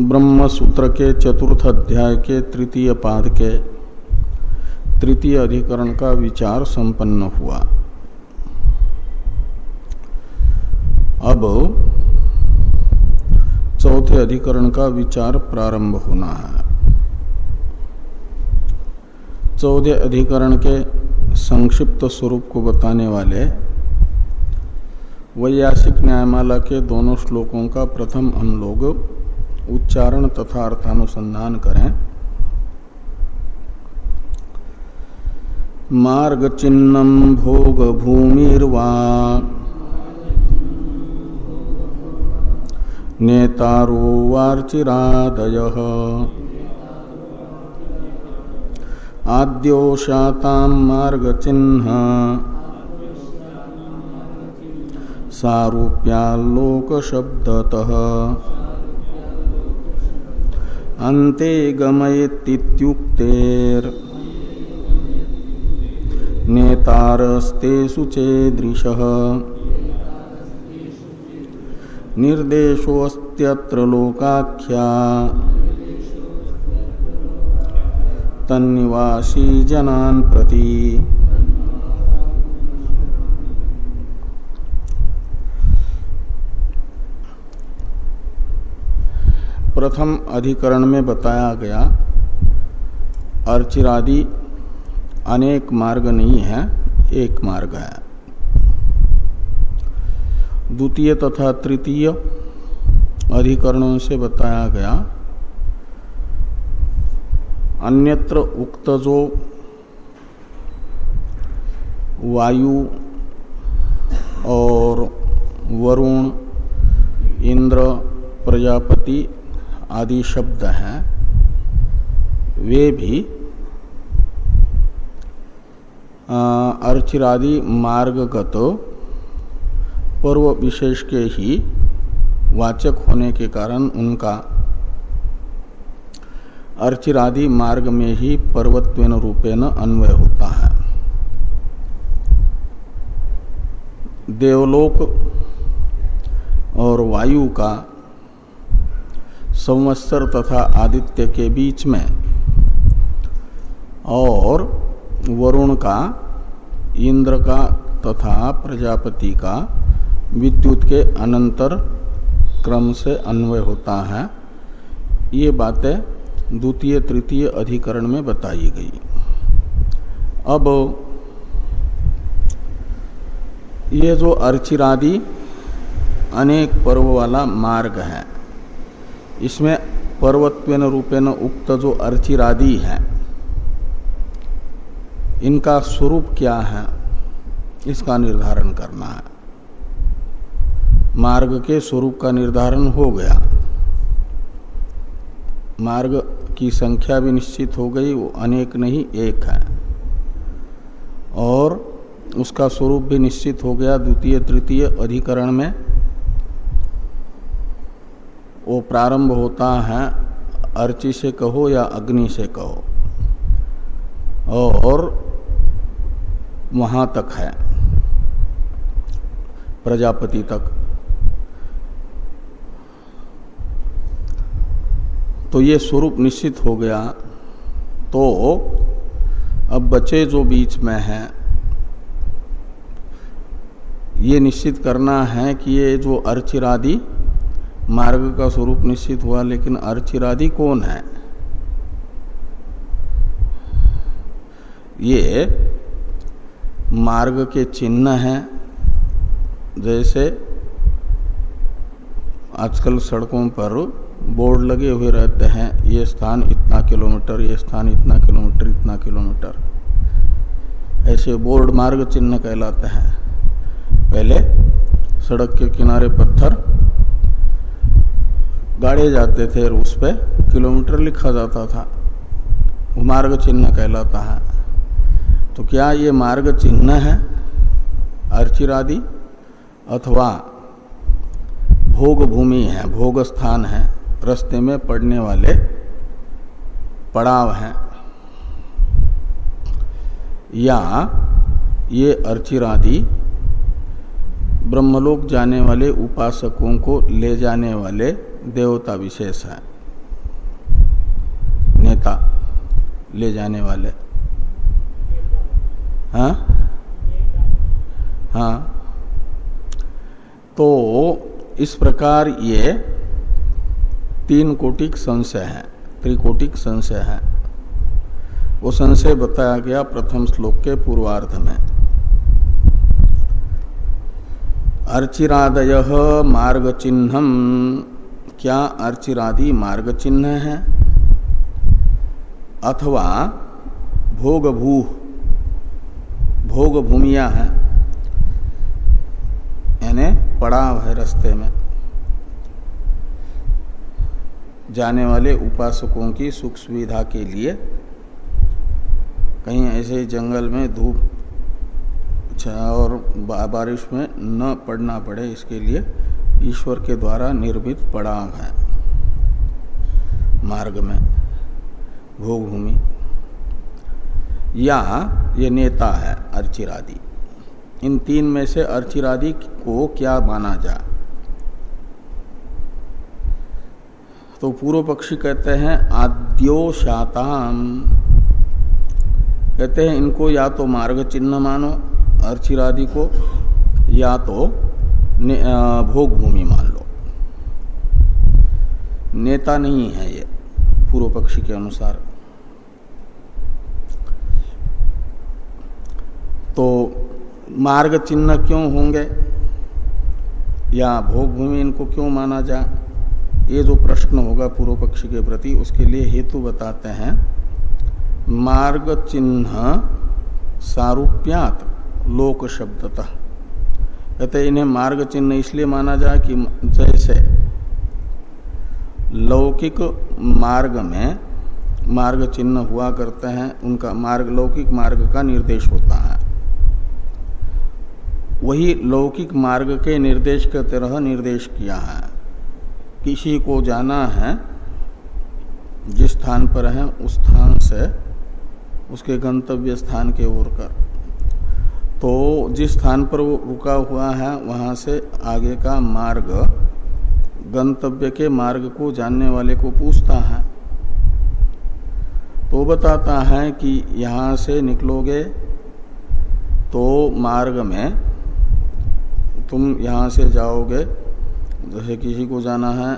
ब्रह्म सूत्र के चतुर्थ अध्याय के तृतीय पाद के तृतीय अधिकरण का विचार संपन्न हुआ। अब चौथे अधिकरण का विचार प्रारंभ होना है। चौथे अधिकरण के संक्षिप्त स्वरूप को बताने वाले वैयासिक न्यायमाला के दोनों श्लोकों का प्रथम हम लोग उच्चारण तथा अर्थानुसंधान करें। मार्ग चिन्हम भोग भूमिर्वा नेतारो वार्चिरादय। आद्योषाताम मार्ग चिन्ह अन्ते गमयेत्युक्तेर्। नेतारस्तेषु चेदृशः। निर्देशोऽस्त्यत्र लोकाख्या। तन्निवासी जनान प्रति। प्रथम अधिकरण में बताया गया, अर्चिरादि अनेक मार्ग नहीं है, एक मार्ग है। द्वितीय तथा तृतीय अधिकरणों से बताया गया, अन्यत्र उक्त जो वायु और वरुण, इंद्र, प्रजापति आदि शब्द हैं, वे भी अर्चिरादि मार्गगत, पर्व विशेष के ही वाचक होने के कारण उनका अर्चिरादि मार्ग में ही पर्वत्वेन रूपेण अन्वय होता है। देवलोक और वायु का संवत्सर तथा आदित्य के बीच में। और वरुण का, इंद्र का तथा प्रजापति का विद्युत के अनंतर क्रम से अन्वय होता है। ये बातें द्वितीय, तृतीय अधिकरण में बताई गई। अब ये जो अर्चिरादि अनेक पर्व वाला मार्ग है इसमें पर्वत्वेन रूपेण उक्त जो अर्चिरादि है, इनका स्वरूप क्या है, इसका निर्धारण करना है। मार्ग के स्वरूप का निर्धारण हो गया। मार्ग की संख्या भी निश्चित हो गई, वो अनेक नहीं, एक है। और उसका स्वरूप भी निश्चित हो गया, द्वितीय, तृतीय अधिकरण में वो प्रारंभ होता है, अर्ची से कहो या अग्नि से कहो। और वहाँ तक है, प्रजापति तक। तो ये स्वरूप निश्चित हो गया। तो अब बचे जो बीच में है, ये निश्चित करना है कि ये जो अर्चिरादि मार्ग का स्वरूप निश्चित हुआ, लेकिन अर्चिरादि कौन है? ये मार्ग के चिन्ह हैं, जैसे आजकल सड़कों पर बोर्ड लगे हुए रहते हैं, ये स्थान इतना किलोमीटर, ये स्थान इतना किलोमीटर इतना किलोमीटर। ऐसे बोर्ड मार्ग चिन्ह कहलाते हैं। पहले सड़क के किनारे पत्थर गाड़े जाते थे और उस पर किलोमीटर लिखा जाता था। वो मार्ग चिन्ह कहलाता है। तो क्या ये मार्ग चिन्ह है? अर्चिरादि, अथवा भोग भूमि है भोग स्थान है, रस्ते में पड़ने वाले पड़ाव हैं। या ये अर्चिरादि ब्रह्मलोक जाने वाले उपासकों को ले जाने वाले देवता विशेष है। नेता ले जाने वाले। हाँ? हाँ। तो इस प्रकार ये तीन कोटिक संशय है, त्रिकोटिक संशय है। वो संशय बताया गया प्रथम श्लोक के पूर्वार्ध में। अर्चिरादय मार्ग चिन्हम क्या अर्चिरादि मार्ग चिन्ह है? अथवा भोग भू भोग भूमिया है? यानी पड़ाव है रस्ते में। जाने वाले उपासकों की सुख सुविधा के लिए कहीं ऐसे जंगल में धूप और बारिश में न पड़ना पड़े इसके लिए ईश्वर के द्वारा निर्मित पड़ाव है। मार्ग में भोग भूमि या ये नेता है अर्चिरादि। इन तीन में से अर्चिरादि को क्या माना जाए तो पूर्व पक्षी कहते हैं आद्योशाताम कहते हैं, इनको या तो मार्ग चिन्ह मानो अर्चिरादि को, या तो भोग भूमि मान लो। नेता नहीं है ये, पूर्व पक्षी के अनुसार। तो मार्ग चिन्ह क्यों होंगे? या भोग भूमि इनको क्यों माना जाए? ये जो प्रश्न होगा पूर्व पक्षी के प्रति, उसके लिए हेतु बताते हैं, मार्ग चिन्ह सारूप्यात लोक शब्दतः कहते इन्हें मार्ग चिन्ह इसलिए माना जाए कि जैसे लौकिक मार्ग में मार्ग चिन्ह हुआ करते हैं, उनका मार्ग लौकिक मार्ग का निर्देश होता है। वही लौकिक मार्ग के निर्देश के तरह निर्देश किया है। किसी को जाना है, जिस स्थान पर है, उस स्थान से, उसके गंतव्य स्थान के ओर कर। तो जिस स्थान पर वो रुका हुआ है, वहाँ से आगे का मार्ग गंतव्य के मार्ग को जानने वाले को पूछता है। तो बताता है कि यहाँ से निकलोगे तो मार्ग में तुम यहाँ से जाओगे। जैसे किसी को जाना है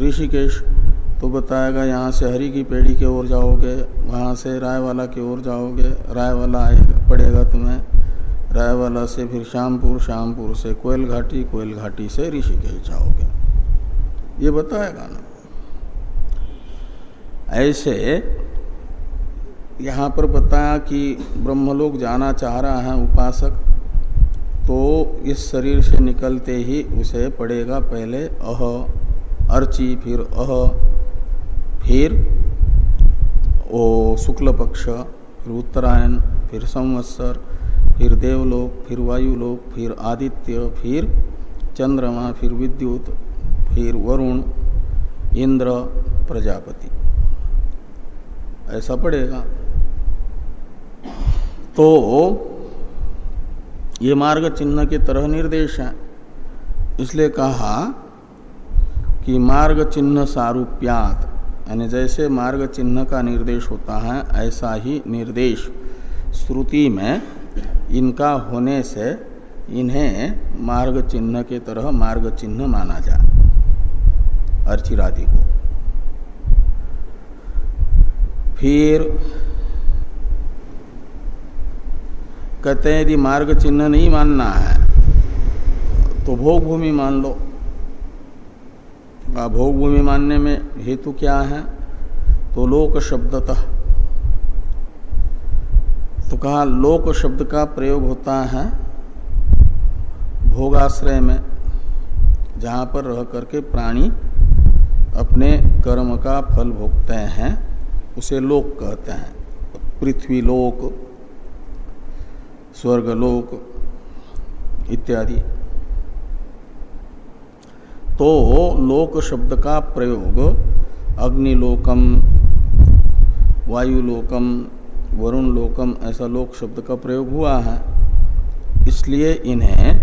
ऋषिकेश तो बताएगा यहाँ से हरी की पेड़ी की ओर जाओगे, वहाँ से रायवाला की ओर जाओगे। रायवाला आएगा पड़ेगा तुम्हें। रायवाला से फिर श्यामपुर श्यामपुर से कोयल घाटी कोयल घाटी से ऋषिकेश जाओगे। ये बताएगा ना। ऐसे यहाँ पर बताया कि ब्रह्मलोक जाना चाह रहा है उपासक तो इस शरीर से निकलते ही उसे पड़ेगा पहले अह, अर्ची, फिर अह, फिर ओ शुक्ल पक्ष, फिर उत्तरायण फिर संवत्सर, फिर देवलोक, फिर वायुलोक, फिर आदित्य, फिर चंद्रमा, फिर विद्युत, फिर वरुण, इंद्र, प्रजापति। ऐसा पड़ेगा। तो ये मार्ग चिन्ह की तरह निर्देश है। इसलिए कहा कि मार्ग चिन्ह सारूप्यात, यानी जैसे मार्ग चिन्ह का निर्देश होता है, ऐसा ही निर्देश। श्रुति में इनका होने से इन्हें मार्ग चिन्ह के तरह मार्ग चिन्ह माना जाए अर्चिरादि को। फिर कहते हैं, यदि मार्ग चिन्ह नहीं मानना है तो भोग भूमि मान लो। भोग भूमि मानने में हेतु क्या है? तो लोक शब्दतः तो कहा, लोक शब्द का प्रयोग होता है भोगाश्रय में, जहाँ पर रह करके प्राणी अपने कर्म का फल भोगते हैं, उसे लोक कहते हैं। पृथ्वी लोक स्वर्गलोक इत्यादि। तो लोक शब्द का प्रयोग अग्निलोकम, वायुलोकम वरुण लोकम ऐसा लोक शब्द का प्रयोग हुआ है। इसलिए इन्हें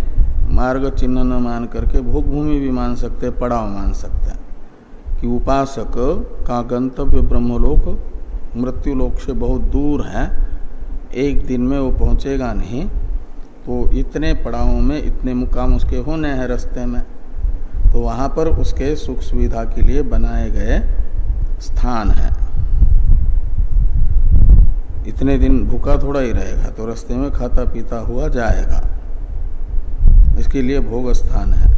मार्ग चिन्ह न मान करके भोग भूमि भी मान सकते, पड़ाव मान सकते। हैं कि उपासक का गंतव्य ब्रह्मलोक, मृत्यु लोक से बहुत दूर है, एक दिन में वो पहुंचेगा नहीं तो इतने पड़ावों में, इतने मुकाम उसके होने हैं रास्ते में। तो वहाँ पर उसके सुख सुविधा के लिए बनाए गए स्थान है। इतने दिन भूखा थोड़ा ही रहेगा तो रास्ते में खाता पीता हुआ जाएगा। इसके लिए भोग स्थान है।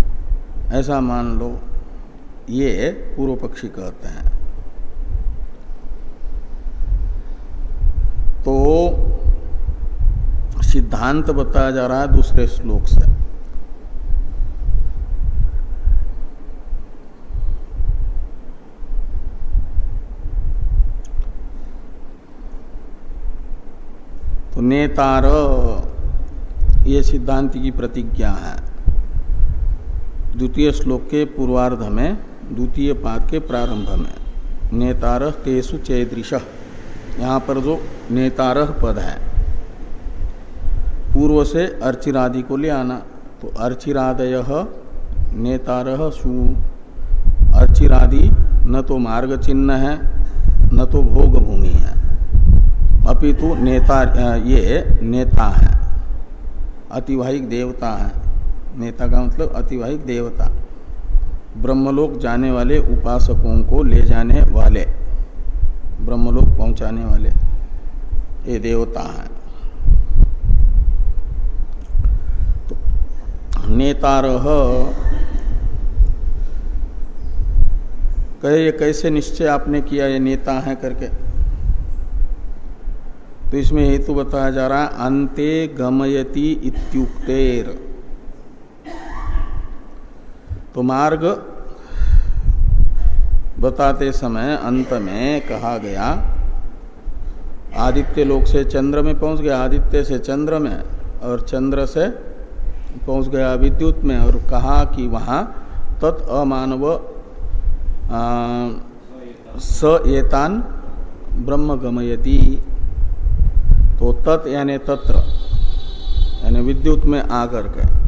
ऐसा मान लो, ये पूर्व पक्षी कहते हैं। तो सिद्धांत बताया जा रहा है दूसरे श्लोक से। तो नेतार, ये सिद्धांत की प्रतिज्ञा है। द्वितीय श्लोक के पूर्वार्ध में, द्वितीय पाद के प्रारंभ में, नेतार तेसु चैदृश। यहाँ पर जो नेतारह पद है, पूर्व से अर्चिरादि को ले आना। तो अर्चिरादय नेतारह सु, अर्चिरादि न तो मार्ग चिन्ह है, न तो भोग भूमि है। अपितु नेता ये नेता है। अतिवाहिक देवता है। नेता का मतलब अतिवाहिक देवता। ब्रह्मलोक जाने वाले उपासकों को ले जाने वाले। ब्रह्मलोक पहुँचाने वाले। ये देवता है। तो नेतारह कहे ये कैसे निश्चय आपने किया ये नेता है करके? तो इसमें हेतु बताया जा रहा अंते गमयति इत्युक्तेर। तो मार्ग बताते समय, अंत में कहा गया, आदित्य लोक से चंद्र में पहुँच गया, आदित्य से चंद्र में, और चंद्र से पहुँच गया विद्युत में, और कहा कि वहाँ तत् अमानव स एतान ब्रह्म गमयती। तो तत् यानी तत्र, यानी विद्युत में आकर के।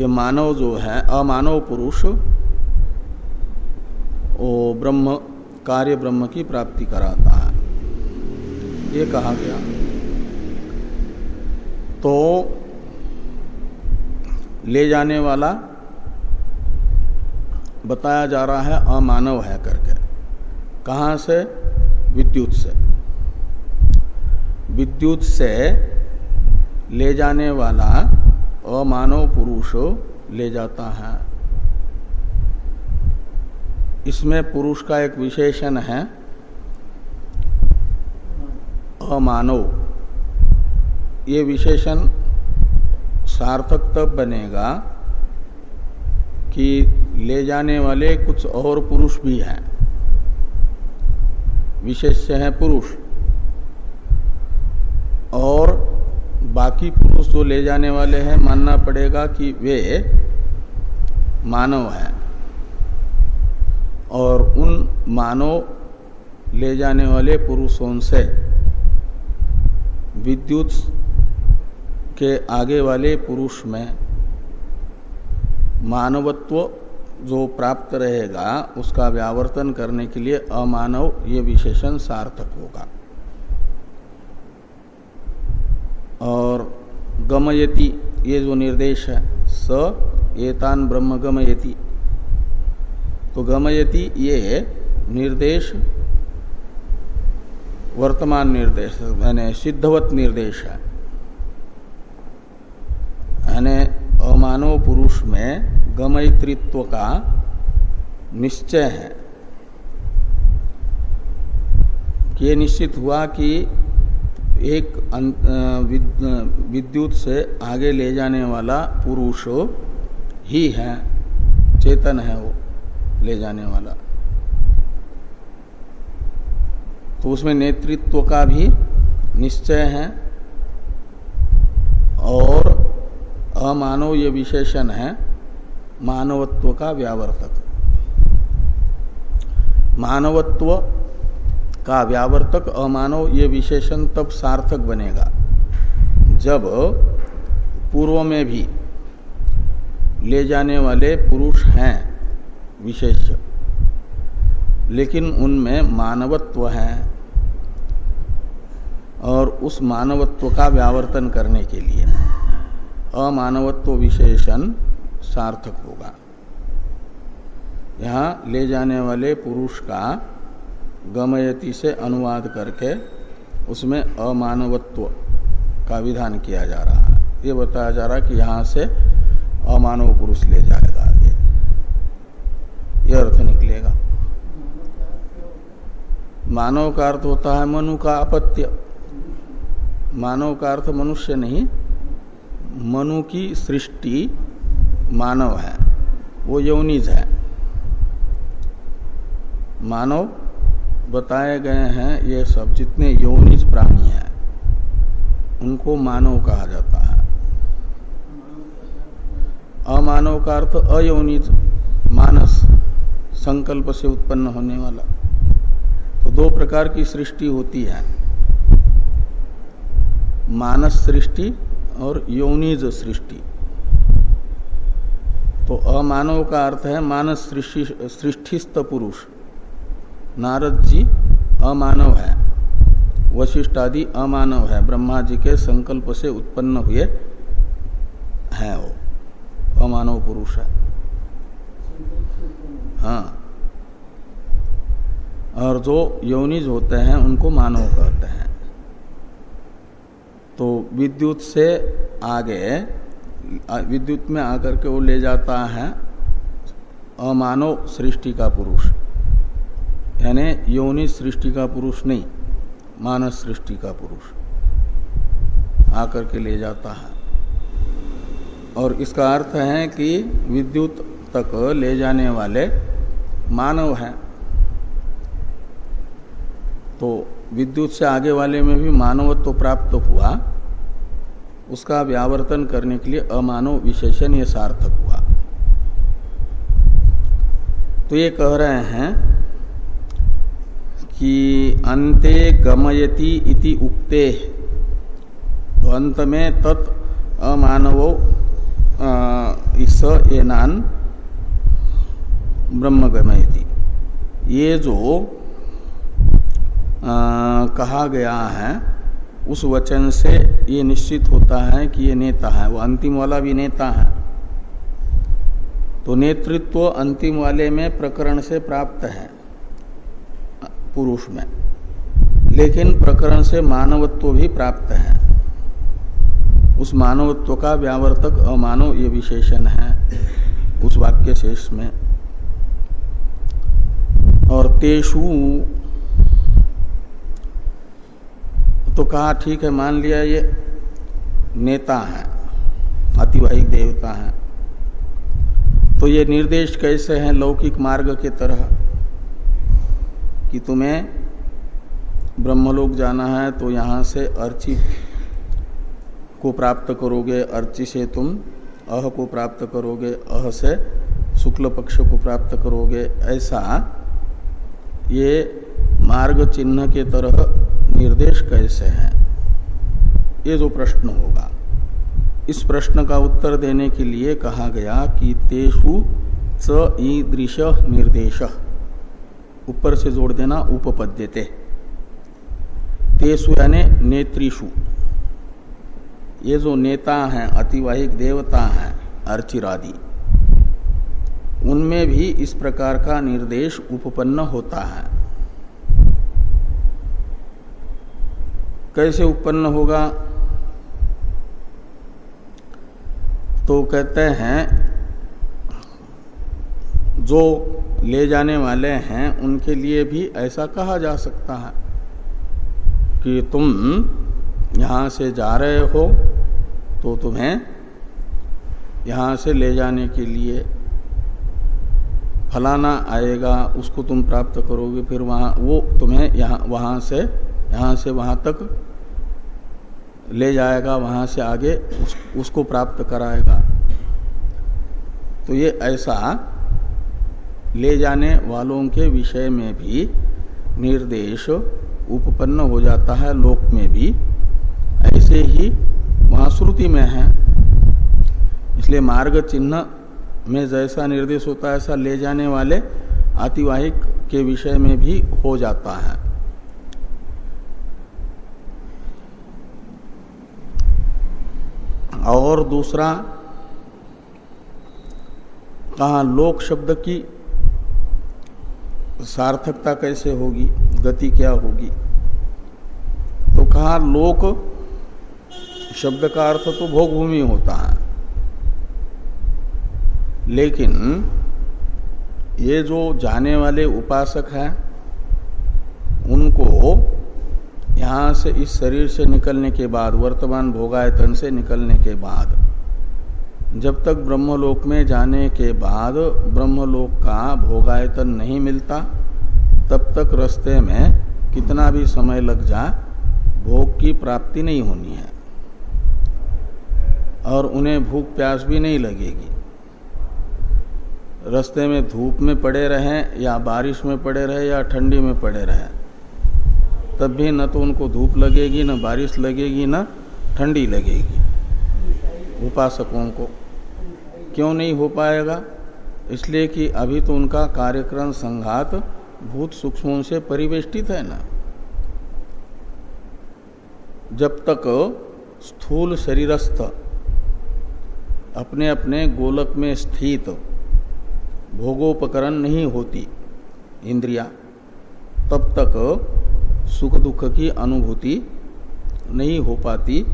ये मानव जो है, अमानव पुरुष, वो ब्रह्म, कार्य ब्रह्म की प्राप्ति कराता है। ये कहा गया। तो ले जाने वाला, बताया जा रहा है अमानव है करके। कहा से? विद्युत से। विद्युत से ले जाने वाला अमानव पुरुष ले जाता है। इसमें पुरुष का एक विशेषण है, अमानव। ये विशेषण सार्थक तब बनेगा कि ले जाने वाले कुछ और पुरुष भी हैं। विशेष है पुरुष। और बाकी पुरुष जो ले जाने वाले हैं, मानना पड़ेगा कि वे मानव हैं। और उन मानव ले जाने वाले पुरुषों से विद्युत के आगे वाले पुरुष में मानवत्व जो प्राप्त रहेगा, उसका व्यावर्तन करने के लिए अमानव ये विशेषण सार्थक होगा। और गमयति, ये जो निर्देश है, स एतान ब्रह्म गमयति। तो गमयति, ये निर्देश, वर्तमान निर्देश, यानी सिद्धवत निर्देश है। यानी अमानव पुरुष में गमयित्व का निश्चय है। ये निश्चित हुआ कि एक विद्युत से आगे ले जाने वाला पुरुष ही है, चेतन है वो, ले जाने वाला। तो उसमें नेतृत्व का भी निश्चय है और अमानव ये विशेषण है, मानवत्व का व्यावर्तक। मानवत्व का व्यावर्तक अमानव ये विशेषण तब सार्थक बनेगा। जब पूर्व में भी ले जाने वाले पुरुष हैं विशेष, लेकिन उनमें मानवत्व है और उस मानवत्व का व्यावर्तन करने के लिए अमानवत्व विशेषण सार्थक होगा। यहाँ ले जाने वाले पुरुष का गमयति से अनुवाद करके उसमें अमानवत्व का विधान किया जा रहा है। ये बताया जा रहा है कि यहाँ से अमानव पुरुष ले जाएगा आगे। यह अर्थ निकलेगा। मानव का अर्थ होता है मनु का अपत्य। मानव का अर्थ मनुष्य नहीं, मनु की सृष्टि मानव है। वो यौनिज है। मानव बताए गए हैं, ये सब जितने यौनिज प्राणी हैं, उनको मानव कहा जाता है। अमानव का अर्थ अयौनिज मानस संकल्प से उत्पन्न होने वाला। तो दो प्रकार की सृष्टि होती है, मानस सृष्टि और यौनिज सृष्टि। तो अमानव का अर्थ है मानस सृष्टिस्थ पुरुष। नारद जी अमानव है। वशिष्ठ आदि अमानव है। ब्रह्मा जी के संकल्प से उत्पन्न हुए हैं वो। अमानव पुरुष है। हाँ। और जो यौनिज होते हैं, उनको मानव कहते हैं। तो विद्युत से आगे विद्युत में आकर के वो ले जाता है अमानव सृष्टि का पुरुष। यानी योनि सृष्टि का पुरुष नहीं, मानस सृष्टि का पुरुष आकर के ले जाता है। और इसका अर्थ है कि विद्युत तक ले जाने वाले मानव हैं। तो विद्युत से आगे वाले में भी मानवत्व तो प्राप्त हुआ, उसका व्यावर्तन करने के लिए अमानव विशेषण ये सार्थक हुआ। तो ये कह रहे हैं कि अंते गमयति इति उक्ते। तो अंत में तत् अमानव इस एनान ब्रह्म गमयति। ये जो आ, कहा गया है उस वचन से ये निश्चित होता है कि ये नेता है। वो अंतिम वाला भी नेता है। तो नेतृत्व अंतिम वाले में प्रकरण से प्राप्त है। पुरुष में। लेकिन प्रकरण से मानवत्व भी प्राप्त है। उस मानवत्व का व्यावर्तक अमानव ये विशेषण है उस वाक्य शेष में। और तेषु तो कहा, ठीक है, मान लिया ये नेता है अतिवाहिक देवता है। तो ये निर्देश कैसे हैं लौकिक मार्ग के तरह? कि तुम्हें ब्रह्मलोक जाना है तो यहाँ से अर्ची को प्राप्त करोगे, अर्ची से तुम अह को प्राप्त करोगे, अह से शुक्ल पक्ष को प्राप्त करोगे। ऐसा ये मार्ग चिन्ह के तरह निर्देश कैसे है? ये जो प्रश्न होगा। इस प्रश्न का उत्तर देने के लिए कहा गया कि तेषु स ईदृश निर्देश। ऊपर से जोड़ देना उपपद्यते तेसु यानी नेत्रीशु ये जो नेता हैं, अतिवाहिक देवता हैं, अर्चिरादि, उनमें भी इस प्रकार का निर्देश उपपन्न होता है। कैसे उत्पन्न होगा? तो कहते हैं जो ले जाने वाले हैं उनके लिए भी ऐसा कहा जा सकता है कि तुम यहाँ से जा रहे हो तो तुम्हें यहाँ से ले जाने के लिए फलाना आएगा उसको तुम प्राप्त करोगे फिर वहाँ वो तुम्हें यहाँ वहाँ से यहाँ से वहाँ तक ले जाएगा वहाँ से आगे उस, उसको प्राप्त कराएगा। तो ये ऐसा ले जाने वालों के विषय में भी निर्देश उपपन्न हो जाता है लोक में भी। ऐसे ही वहाँ श्रुति में है। इसलिए मार्ग चिन्ह में जैसा निर्देश होता है, ऐसा ले जाने वाले आतिवाहिक के विषय में भी हो जाता है। और दूसरा, कहा लोक शब्द की सार्थकता कैसे होगी? गति क्या होगी? तो कहा, लोक शब्द का अर्थ तो भोग भूमि होता है। लेकिन ये जो जाने वाले उपासक हैं, उनको यहाँ से इस शरीर से निकलने के बाद, वर्तमान भोगायतन से निकलने के बाद जब तक ब्रह्मलोक में जाने के बाद ब्रह्मलोक का भोगायतन नहीं मिलता, तब तक रास्ते में कितना भी समय लग जाए भोग की प्राप्ति नहीं होनी है। और उन्हें भूख प्यास भी नहीं लगेगी। रास्ते में धूप में पड़े रहें या बारिश में पड़े रहे या ठंडी में पड़े रहे, तब भी न तो उनको धूप लगेगी, न बारिश लगेगी, न ठंडी लगेगी। उपासकों को क्यों नहीं हो पाएगा? इसलिए कि अभी तो उनका कार्यक्रम संघात भूत सूक्ष्मों से परिवेष्टित है ना। जब तक स्थूल शरीरस्थ अपने अपने गोलक में स्थित भोगोपकरण नहीं होती, इंद्रिया, तब तक सुख दुख की अनुभूति नहीं हो पाती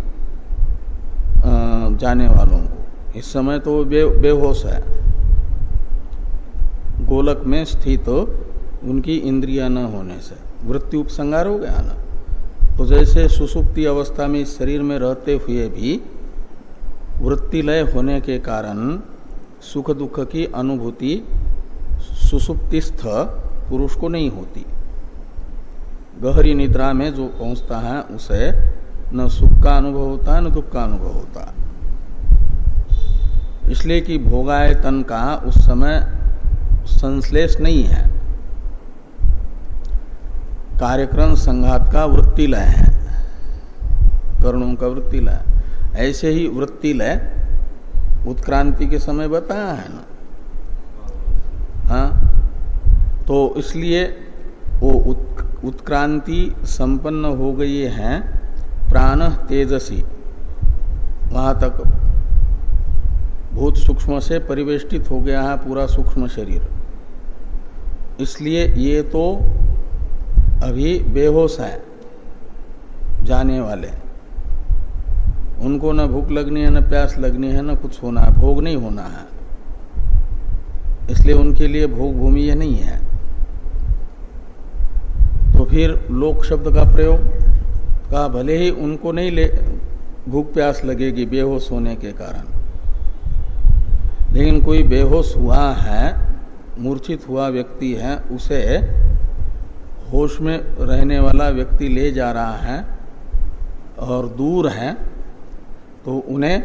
जाने वालों को। इस समय तो बे, बेहोश है। गोलक में स्थित उनकी इंद्रिया न होने से। वृत्ति उपसंगार हो गया ना। तो जैसे सुसुप्ति अवस्था में शरीर में रहते हुए भी वृत्तिलय होने के कारण सुख दुख की अनुभूति सुसुप्तिस्थ पुरुष को नहीं होती। गहरी निद्रा में जो पहुँचता है उसे न सुख का अनुभव होता है न दुख का अनुभव होता। इसलिए कि भोगायतन का उस समय संश्लेष नहीं है। कार्यक्रम संघात का वृत्तिलय है। करुणों का वृत्तिलय ऐसे ही वृत्तिलय उत्क्रांति के समय बताया है ना? हाँ। तो इसलिए वो उत, उत्क्रांति संपन्न हो गई है प्राण तेजसी। वहाँ तक भूत सूक्ष्म से परिवेष्टित हो गया है पूरा सूक्ष्म शरीर। इसलिए ये तो अभी बेहोश है, जाने वाले। उनको न भूख लगनी है, न प्यास लगनी है, न कुछ होना है, भोग नहीं होना है। इसलिए उनके लिए भोग भूमि ये नहीं है। तो फिर लोक शब्द का प्रयोग का भले ही उनको नहीं ले, भूख प्यास लगेगी, बेहोश होने के कारण। लेकिन कोई बेहोश हुआ है, मूर्छित हुआ व्यक्ति है, उसे होश में रहने वाला व्यक्ति ले जा रहा है और दूर है तो उन्हें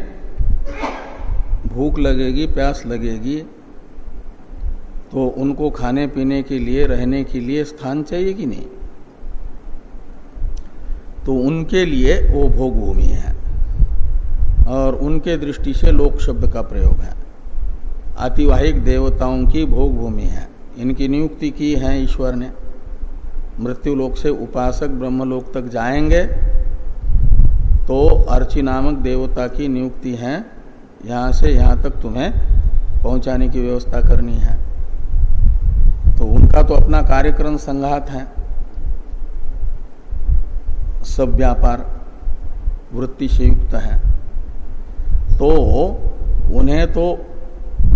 भूख लगेगी, प्यास लगेगी तो उनको खाने पीने के लिए, रहने के लिए स्थान चाहिए कि नहीं? तो उनके लिए वो भोग भूमि है और उनके दृष्टि से लोक शब्द का प्रयोग है। आतिवाहिक देवताओं की भोग भूमि है। इनकी नियुक्ति की है ईश्वर ने। मृत्यु लोक से उपासक ब्रह्मलोक तक जाएँगे तो अर्ची नामक देवता की नियुक्ति है। यहाँ से यहाँ तक तुम्हें पहुँचाने की व्यवस्था करनी है। तो उनका तो अपना कार्यक्रम संघात है। सब व्यापार वृत्ति से युक्त है। तो उन्हें तो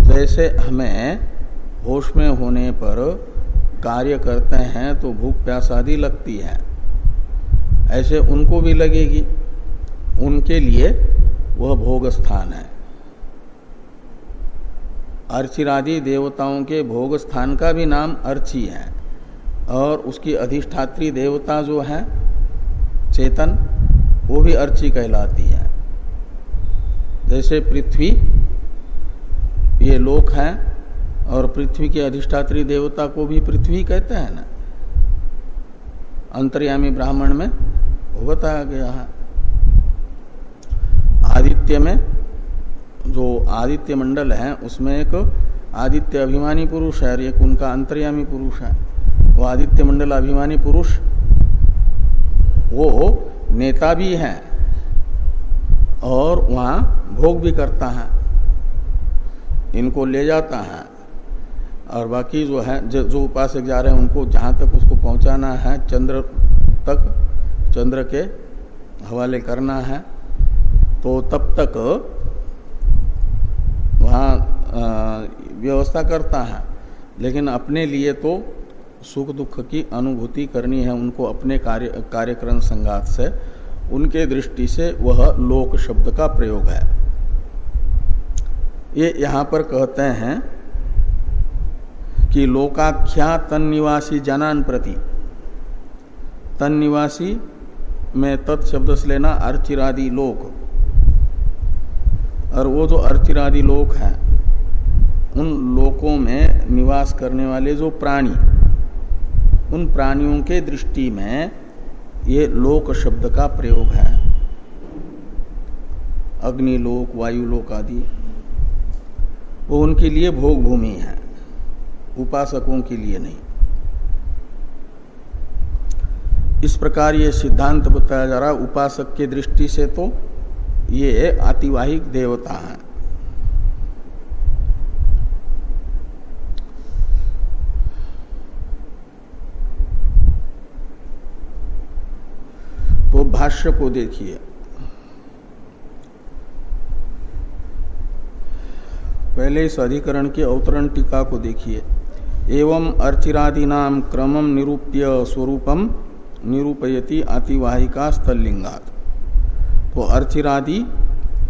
जैसे हमें होश में होने पर कार्य करते हैं तो भूख प्यास आदि लगती है। ऐसे उनको भी लगेगी। उनके लिए वह भोग स्थान है। अर्चिरादि देवताओं के भोग स्थान का भी नाम अर्ची है और उसकी अधिष्ठात्री देवता जो है, चेतन, वो भी अर्ची कहलाती है। जैसे पृथ्वी ये लोक है और पृथ्वी के अधिष्ठात्री देवता को भी पृथ्वी कहते हैं ना। अंतर्यामी ब्राह्मण में वो बताया गया है। आदित्य में जो आदित्य मंडल है, उसमें एक आदित्य अभिमानी पुरुष है और एक उनका अंतर्यामी पुरुष है। वो आदित्य मंडल अभिमानी पुरुष, वो नेता भी है और वहाँ भोग भी करता है। इनको ले जाता है। और बाकी जो है जो, जो उपासक जा रहे हैं उनको जहाँ तक उसको पहुँचाना है चंद्र तक चंद्र के हवाले करना है तो तब तक वहाँ व्यवस्था करता है। लेकिन अपने लिए तो सुख दुख की अनुभूति करनी है उनको अपने कार्य कार्यक्रम संगात से। उनके दृष्टि से वह लोक शब्द का प्रयोग है। ये यहाँ पर कहते हैं कि लोकाख्या तन निवासी जनान प्रति। तन निवासी में तत्शब्द से लेना अर्चिरादि लोक। और वो जो अर्चिरादि लोक हैं, उन लोकों में निवास करने वाले जो प्राणी, उन प्राणियों के दृष्टि में ये लोक शब्द का प्रयोग है। अग्नि अग्निलोक, वायुलोक आदि। वो उनके लिए भोग भूमि है। उपासकों के लिए नहीं। इस प्रकार ये सिद्धांत बताया जा रहा उपासक के दृष्टि से तो ये आतिवाहिक देवता है। तो भाष्य को देखिए। पहले इस अधिकरण के अवतरण टीका को देखिए। एवं अर्चिरादीनाम क्रमम निरूप्य स्वरूपम निरूपयति अतिवाहिका स्थलिंगात तो अर्चिरादि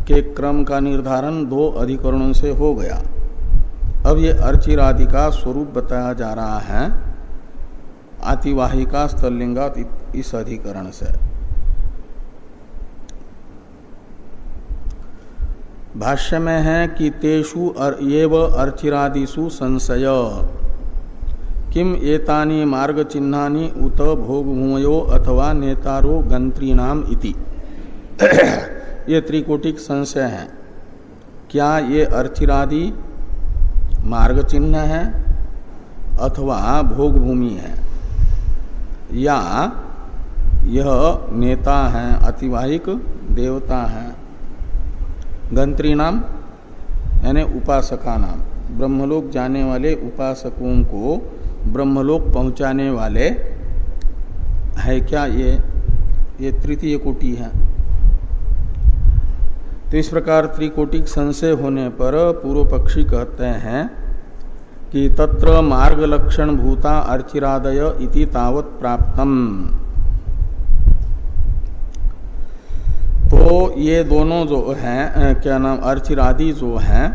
के क्रम का निर्धारण दो अधिकरणों से हो गया। अब ये अर्चिरादि का स्वरूप बताया जा रहा है, आतिवाहिका स्थलिंगा इस अधिकरण से। भाष्य में है कि तेषु एव अर्चिरादिषु संशय। किम एतानी मार्ग चिन्हानी उत भोग भूमयो अथवा नेतारो गंत्रीनाम इति। ये त्रिकोटिक संशय है। क्या ये अर्चिरादि मार्ग चिन्ह है अथवा भोग भूमि है? या यह नेता है, अतिवाहिक देवता है गंत्री नाम, यानी उपासका नाम। ब्रह्मलोक जाने वाले उपासकों को ब्रह्मलोक पहुँचाने वाले है क्या ये? ये तृतीय कोटि है। तो इस प्रकार त्रिकोटिक संशय होने पर पूर्व पक्षी कहते हैं कि तत्र मार्ग लक्षण भूता अर्चिरादय इति तावत प्राप्तम। तो ये दोनों जो हैं क्या नाम अर्चिरादि जो हैं,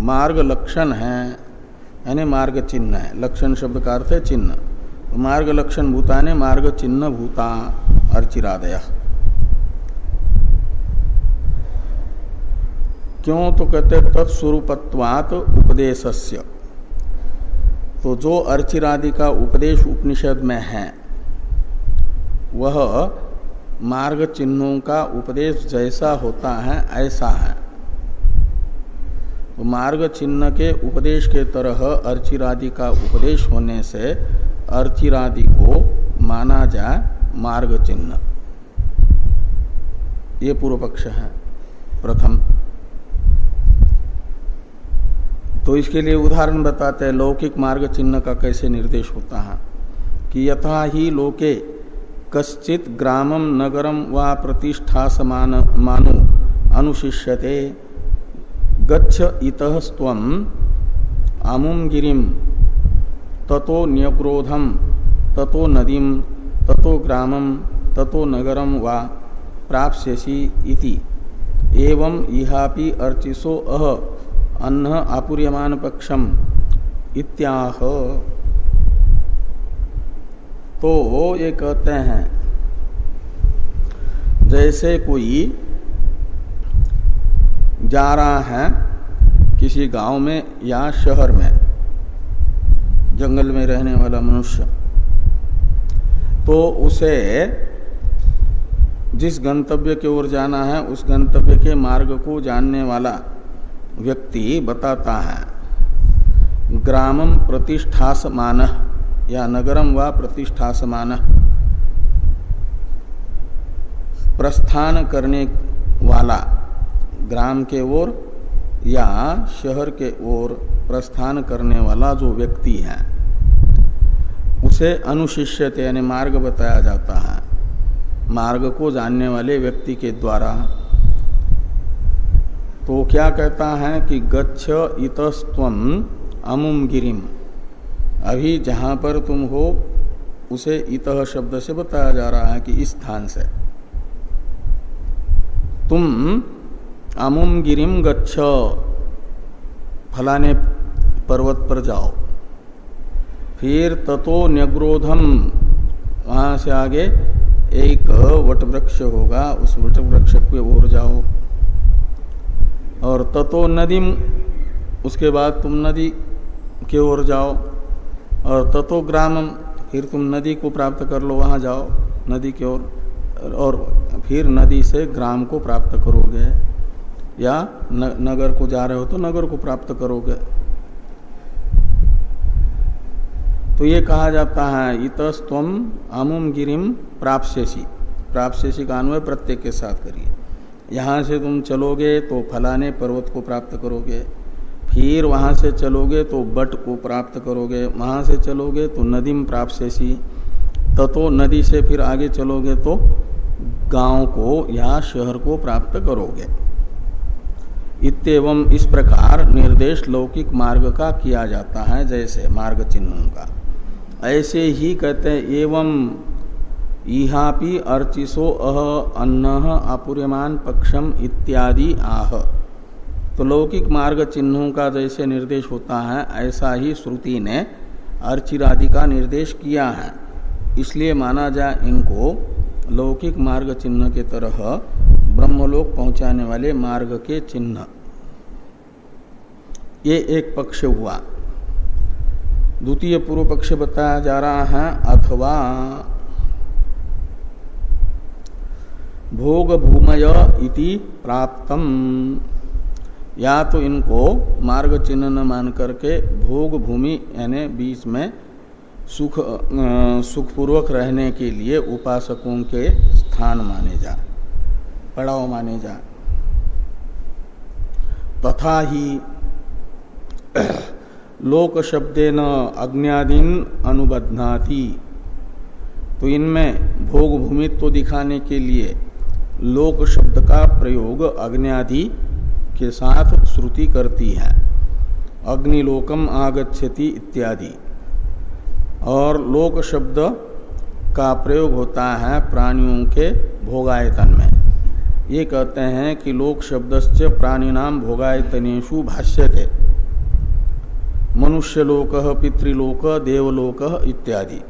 मार्ग लक्षण है, यानी मार्ग चिन्ह है। लक्षण शब्द का अर्थ है चिन्ह। तो मार्ग लक्षण भूता ने मार्ग चिन्ह भूता अर्चिरादय क्यों तो कहते तत्स्वरूपत्वात उपदेशस्य। तो जो अर्चिरादि का उपदेश उपनिषद में है, वह मार्ग चिन्हों का उपदेश जैसा होता है, ऐसा है। तो मार्ग चिन्ह के उपदेश के तरह अर्चिरादि का उपदेश होने से अर्चिरादि को माना जाए मार्ग चिन्ह ये पूर्व पक्ष है, प्रथम। तो इसके लिए उदाहरण बताते हैं, लौकिक मार्ग चिन्ह का कैसे निर्देश होता है कि यथा ही लोके कश्चित ग्रामम नगरम व प्रतिष्ठा समान मानो अनुशिष्यते। गच्छ इत स्व आमुम गिरिम ततो न्यक्रोधम ततो नदीम ततो ग्रामम ततो नगरम वा प्राप्स्यसी इति। एवं इहापि अर्चिसो अह अन्न आपूर्यमान पक्षम इत्याह। तो ये कहते हैं, जैसे कोई जा रहा है किसी गाँव में या शहर में, जंगल में रहने वाला मनुष्य तो उसे जिस गंतव्य की ओर जाना है, उस गंतव्य के मार्ग को जानने वाला व्यक्ति बताता है ग्रामम प्रतिष्ठासमान। या नगरम व प्रतिष्ठा समान प्रस्थान करने वाला ग्राम के ओर या शहर के ओर प्रस्थान करने वाला जो व्यक्ति है, उसे अनुशिष्य यानी मार्ग बताया जाता है। मार्ग को जानने वाले व्यक्ति के द्वारा। तो क्या कहता है कि गच्छ इतस्व अमुम गिरिम। अभी जहाँ पर तुम हो, उसे इत शब्द से बताया जा रहा है कि इस स्थान से। तुम अमुम गिरिम गच्छ, फलाने पर्वत पर जाओ। फिर ततो न्यग्रोधम, वहाँ से आगे एक वट वृक्ष होगा, उस वट वृक्ष के ओर जाओ। और ततो नदीम, उसके बाद तुम नदी के ओर जाओ। और ततो ग्रामम फिर तुम नदी को प्राप्त कर लो वहाँ जाओ नदी की ओर और फिर नदी से ग्राम को प्राप्त करोगे या न, नगर को जा रहे हो तो नगर को प्राप्त करोगे। तो ये कहा जाता है इतस्तम अमुम गिरिम प्राप्यसी प्राप्यसी का अन्वय प्रत्येक के साथ करिए। यहाँ से तुम चलोगे तो फलाने पर्वत को प्राप्त करोगे। फिर वहाँ से चलोगे तो बट को प्राप्त करोगे। वहाँ से चलोगे तो नदीम प्राप्यसी ततो नदी से फिर आगे चलोगे तो गाँव को या शहर को प्राप्त करोगे। इतम इस प्रकार निर्देश लौकिक मार्ग का किया जाता है, जैसे मार्ग चिन्हों का। ऐसे ही कहते हैं, एवं इहापि अर्चिसो अह अन्न अपूर्यमान पक्षम इत्यादि आह। तो लौकिक मार्ग चिन्हों का जैसे निर्देश होता है, ऐसा ही श्रुति ने अर्चिरादि का निर्देश किया है। इसलिए माना जाए इनको लौकिक मार्ग चिन्ह के तरह ब्रह्मलोक पहुँचाने वाले मार्ग के चिन्ह। ये एक पक्ष हुआ। द्वितीय पूर्व पक्ष बताया जा रहा है, अथवा भोग भूमय इति प्राप्तम। या तो इनको मार्ग चिन्ह न मान करके भोग भूमि, यानी बीच में सुख सुखपूर्वक रहने के लिए उपासकों के स्थान माने जा, पड़ाव माने जा। तथा ही लोक शब्देन अग्नियादीन अनुबध्नाति। तो इनमें भोग भूमित्व तो दिखाने के लिए लोक शब्द का प्रयोग अग्नि के साथ श्रुति करती है। अग्निलोकम आगच्छति इत्यादि। और लोक शब्द का प्रयोग होता है प्राणियों के भोगायतन में। ये कहते हैं कि लोक शब्द से प्राणीनाम भोगायतनेशु भाष्य थे मनुष्यलोक, पितृलोक, देवलोक इत्यादि।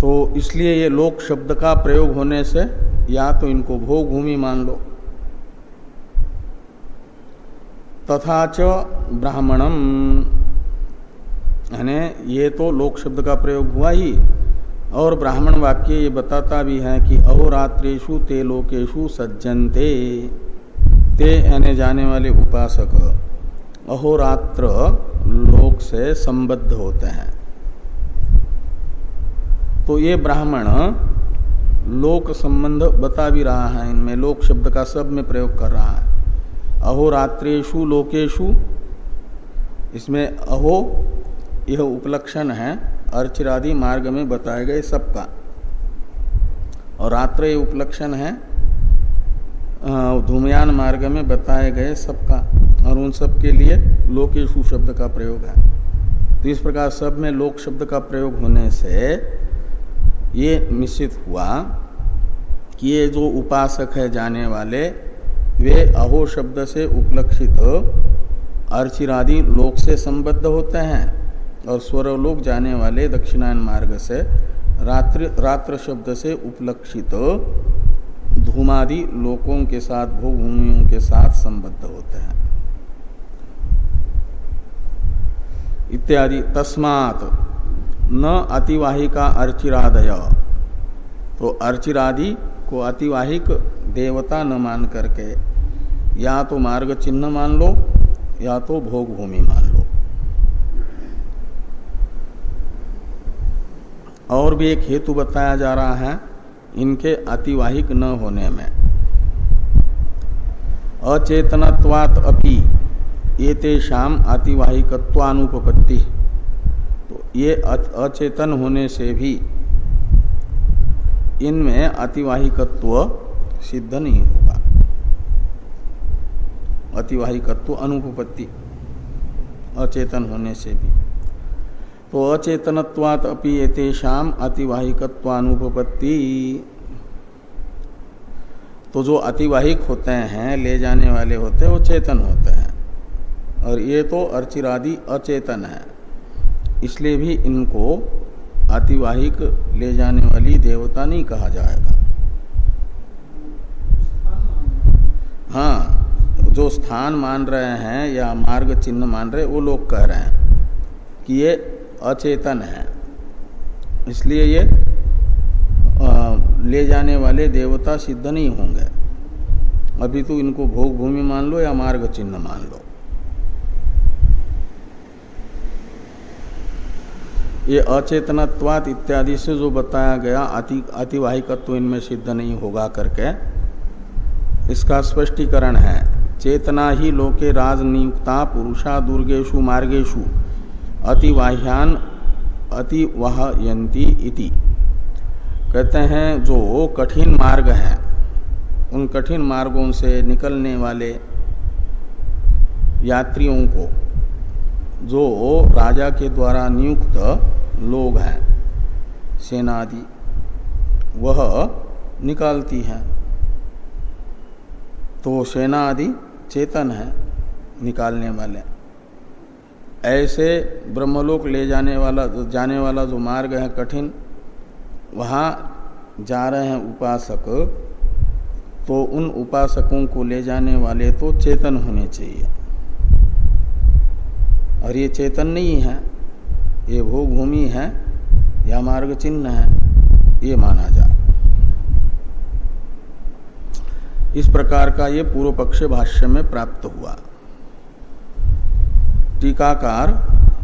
तो इसलिए ये लोक शब्द का प्रयोग होने से या तो इनको भोग भूमि मान लो। तथा च ब्राह्मणम। यानी ये तो लोक शब्द का प्रयोग हुआ ही। और ब्राह्मण वाक्य ये बताता भी है कि अहोरात्रेशु ते लोकेशु सज्जनते। ते यानी जाने वाले उपासक अहोरात्र लोक से संबद्ध होते हैं। तो ये ब्राह्मण लोक संबंध बता भी रहा है इनमें, लोक शब्द का सब में प्रयोग कर रहा है। अहोरात्रेशु लोकेशु इसमें अहो, यह उपलक्षण है, अर्चिरादि मार्ग में बताए गए सबका। और रात्र उपलक्षण है धूमयान मार्ग में बताए गए सबका, और उन सब के लिए लोकेशु शब्द का प्रयोग है। तो इस प्रकार सब में लोक शब्द का प्रयोग होने से ये निश्चित हुआ कि ये जो उपासक है जाने वाले, वे अहो शब्द से उपलक्षित अर्चिरादि लोक से संबद्ध होते हैं और स्वरलोक जाने वाले दक्षिणायन मार्ग से रात्र रात्र शब्द से उपलक्षित धूमादि लोकों के साथ भूभूमियों के साथ संबद्ध होते हैं। इत्यादि, तस्मात न अतिवाहिका अर्चिरादय। तो अर्चिरादि को अतिवाहिक देवता न मान करके या तो मार्ग चिन्ह मान लो, या तो भोग भूमि मान लो। और भी एक हेतु बताया जा रहा है, इनके अतिवाहिक न होने में। अचेतनत्वात अपि ये तेषाम अतिवाहिकत्वानुपपत्ति। तो ये अचेतन होने से भी इनमें अतिवाहिकत्व सिद्ध नहीं होगा। अतिवाहिकत्व अनुपपत्ति, अचेतन होने से भी। तो अचेतनत्वात अपि एतेषाम अतिवाहिकत्वानुपपत्ति। तो जो अतिवाहिक होते हैं, ले जाने वाले होते हैं, वो चेतन होते हैं। और ये तो अर्चिरादि अचेतन है। इसलिए भी इनको आतिवाहिक ले जाने वाली देवता नहीं कहा जाएगा। हाँ जो स्थान मान रहे हैं या मार्ग चिन्ह मान रहे वो लोग कह रहे हैं कि ये अचेतन है। इसलिए ये आ, ले जाने वाले देवता सिद्ध नहीं होंगे। अभी तो इनको भोग भूमि मान लो या मार्ग चिन्ह मान लो। ये अचेतनत्वात इत्यादि से जो बताया गया, अति, अतिवाहिकत्व इनमें सिद्ध नहीं होगा करके, इसका स्पष्टीकरण है। चेतना ही लोके राजनियुक्ता पुरुषा दुर्गेशु मार्गेशु अतिवाह्यान अतिवाहयंती इति। कहते हैं जो कठिन मार्ग हैं, उन कठिन मार्गों से निकलने वाले यात्रियों को, जो राजा के द्वारा नियुक्त लोग हैं, सेनादि, वह निकालती है। तो सेना आदि चेतन है निकालने वाले। ऐसे ब्रह्मलोक ले जाने वाला जाने वाला जो मार्ग है कठिन, वहाँ जा रहे हैं उपासक तो उन उपासकों को ले जाने वाले तो चेतन होने चाहिए। और ये चेतन नहीं है ये भोग भूमि है, या मार्ग चिन्ह है, ये माना जा। इस प्रकार का ये पूर्व पक्ष भाष्य में प्राप्त हुआ। टीकाकार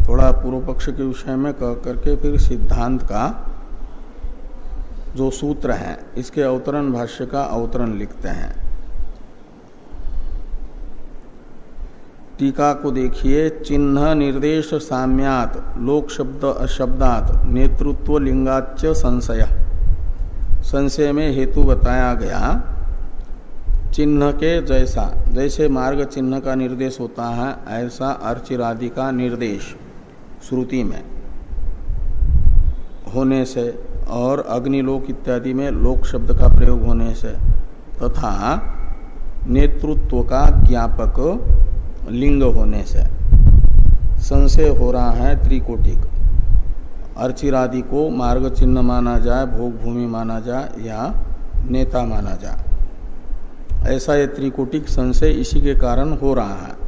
थोड़ा पूर्व पक्ष के विषय में कह करके फिर सिद्धांत का जो सूत्र है, इसके अवतरण भाष्य का अवतरण लिखते हैं। टीका को देखिए, चिन्ह निर्देश साम्यात, लोक शब्द अशब्दात नेतृत्व लिंगाच संशय। संशय में हेतु बताया गया, चिन्ह के जैसा, जैसे मार्ग चिन्ह का निर्देश होता है, ऐसा अर्चिरादि का निर्देश, श्रुति में। होने से, और अग्निलोक इत्यादि में लोक शब्द का प्रयोग होने से, तथा नेतृत्व का ज्ञापक लिंग होने से। संशय हो रहा है त्रिकोटिक अर्चिरादि को मार्ग चिन्ह माना जाए, भोग भूमि माना जाए या नेता माना जाए। ऐसा ये त्रिकोटिक संशय इसी के कारण हो रहा है।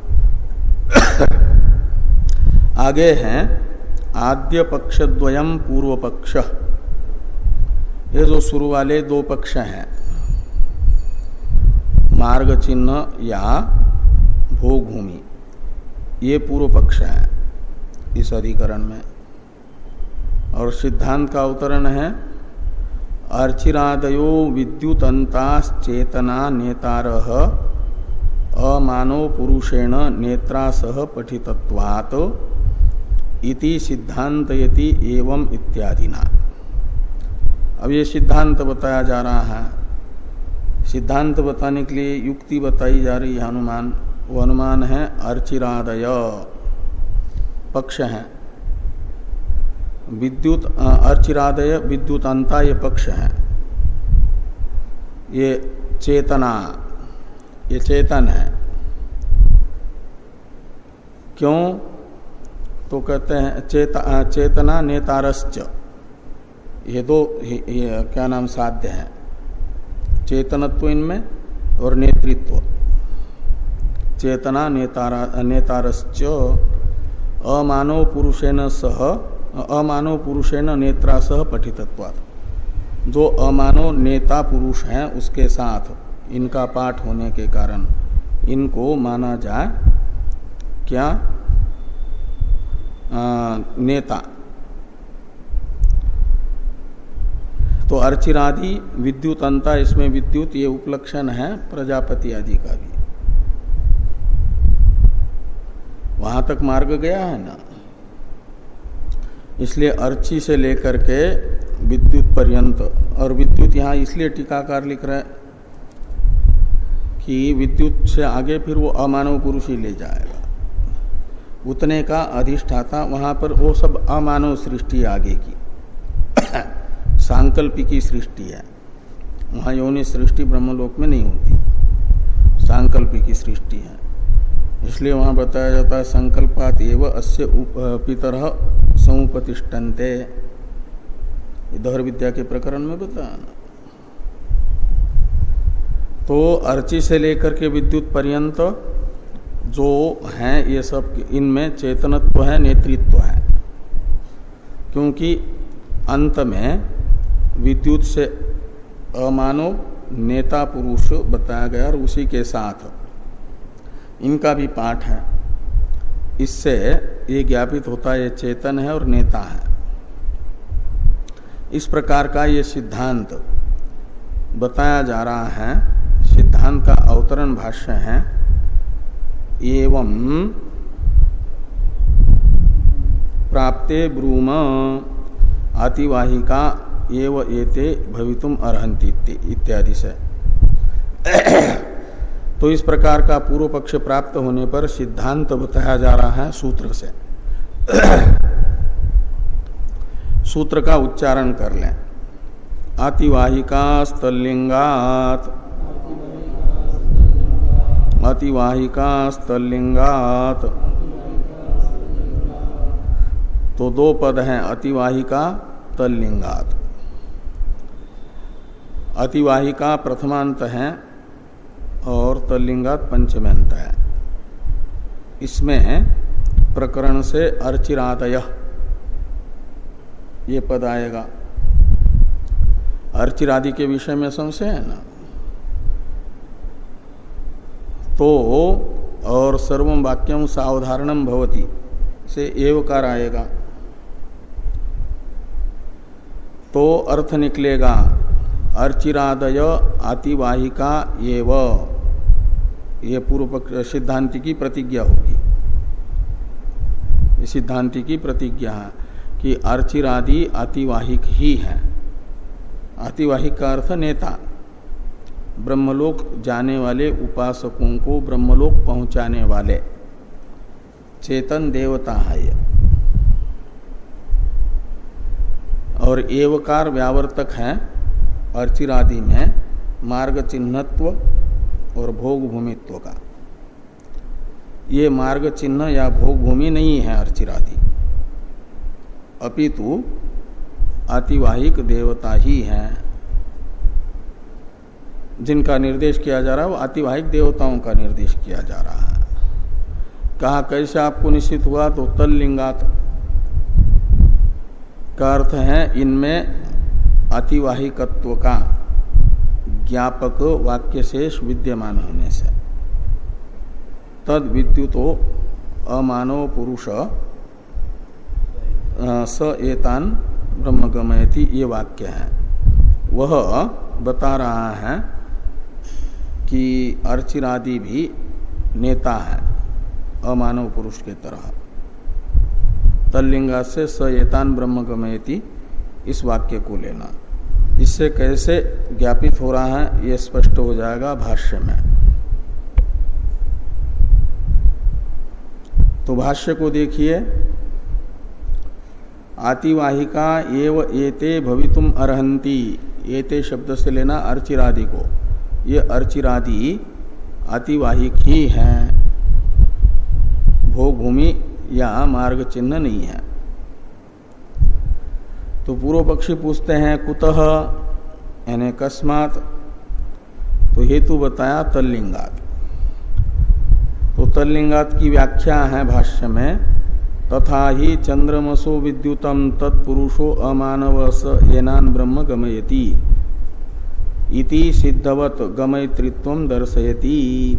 आगे हैं, आद्य पक्ष द्वयम पूर्व पक्ष। ये जो शुरू वाले दो पक्ष हैं, मार्ग चिन्ह या भोग भूमि ये पूर्व पक्ष है इस अधिकरण में। और सिद्धांत का अवतरण है, अर्चिरादयो विद्युतंताश्चेतना नेतार अमानव पुरुषेण नेत्रा सह पठितत्वात् इति सिद्धांतयति एवं इत्यादिना। अब ये सिद्धांत बताया जा रहा है। सिद्धांत बताने के लिए युक्ति बताई जा रही है अनुमान वो अनुमान है अर्चिरादय। पक्ष है। विद्युत अर्चिरादय विद्युत अंता ये पक्ष है। ये चेतना ये चेतन है। क्यों? तो कहते हैं चेत, चेतना नेतारश्च। ये दो ये क्या नाम साध्य है? चेतनत्व इनमें और नेतृत्व। चेतना नेतारा नेतारश्च अमानव पुरुषेण सह अमानव पुरुषेण नेत्रा सह पठितत्वात्। जो अमानव नेता पुरुष हैं उसके साथ इनका पाठ होने के कारण इनको माना जाए क्या? आ, नेता। तो अर्चिरादि विद्युत अंता इसमें विद्युत ये उपलक्षण है प्रजापति आदि का भी। वहाँ तक मार्ग गया है ना? इसलिए अर्ची से लेकर के विद्युत पर्यंत, और विद्युत यहाँ इसलिए टीकाकार लिख रहे कि विद्युत से आगे फिर वो अमानव पुरुष ही ले जाएगा। उतने का अधिष्ठाता वहाँ पर वो सब अमानव सृष्टि आगे की। सांकल्पिकी सृष्टि है। वहाँ योनि सृष्टि ब्रह्मलोक में नहीं होती। सांकल्पिकी सृष्टि है। इसलिए वहाँ बताया जाता है, संकल्पात एवं अस्य पितर समुपतिष्ठन्ते। इधर विद्या के प्रकरण में बताया। ना तो अर्ची से लेकर के विद्युत पर्यंत जो है, ये सब इनमें चेतनत्व है, नेतृत्व है। क्योंकि अंत में विद्युत से अमानव नेता पुरुष बताया गया और उसी के साथ इनका भी पाठ है। इससे ये ज्ञापित होता है, ये चेतन है और नेता है। इस प्रकार का ये सिद्धांत बताया जा रहा है। सिद्धांत का अवतरण भाष्य है। एवं प्राप्ते ब्रूम आतिवाहिका एव एते भवितुम अर्हंती इत्यादि से। तो इस प्रकार का पूर्व पक्ष प्राप्त होने पर सिद्धांत बताया जा रहा है सूत्र से। सूत्र का उच्चारण कर लें। अतिवाहिका स्थलिंगात अतिवाहिका स्थलिंगात तो दो पद हैं अतिवाहिका तल्लिंगात अतिवाहिका प्रथमांत है और तल्लिंगात पंचमांत है। इसमें प्रकरण से अर्चिरादय, ये पद आएगा। अर्चिरादि के विषय में संशय है ना? तो और सर्व वाक्यम सावधारणम भवती, से एवकार आएगा। तो अर्थ निकलेगा, अर्चिरादय आतिवाहिका एव। ये पूर्व सिद्धांति की प्रतिज्ञा होगी। सिद्धांति की प्रतिज्ञा है कि अर्चिरादि अतिवाहिक ही है। अतिवाहिक का अर्थ नेता। ब्रह्मलोक जाने वाले उपासकों को ब्रह्मलोक पहुँचाने वाले। चेतन देवता है ये। और एवकार व्यावर्तक है अर्चिरादि में मार्ग चिन्हत्व और भोग भूमित्व का। ये मार्ग चिन्ह या भोग भूमि नहीं है अर्चिरादि। अपितु आतिवाहिक देवता ही है। जिनका निर्देश किया जा रहा है, वो आतिवाहिक देवताओं का निर्देश किया जा रहा है। कहा, कैसे आपको निश्चित हुआ तो तल्लिंगात का अर्थ है, इनमें अतिवाहिकत्व का। ज्ञापक वाक्य शेष विद्यमान होने से। तद विद्युतो अमानव पुरुष स एतान ब्रह्म गमयति ये वाक्य है। वह बता रहा है कि अर्चिरादि भी नेता है अमानव पुरुष के तरह। तल्लिंगा से स एतान ब्रह्म गमयति इस वाक्य को लेना। इससे कैसे ज्ञापित हो रहा है ये स्पष्ट हो जाएगा भाष्य में। तो भाष्य को देखिए। आतिवाहिका एव एते भवितुम अर्हंती एते शब्द से लेना अर्चिरादि को। ये अर्चिरादि आतिवाहिक ही है। भोग भूमि या मार्ग चिन्ह नहीं है। तो पूर्व पक्षी पूछते हैं, कुतः? यानी कस्मात तो हेतु बताया तल्लिंगात। तो तल्लिंगात की व्याख्या है भाष्य में, तथा ही चंद्रमसो विद्युतम तत्पुरुषो अमानव स येनान ब्रह्म गमयति। इति सिद्धवत गमयतृत्व दर्शयति।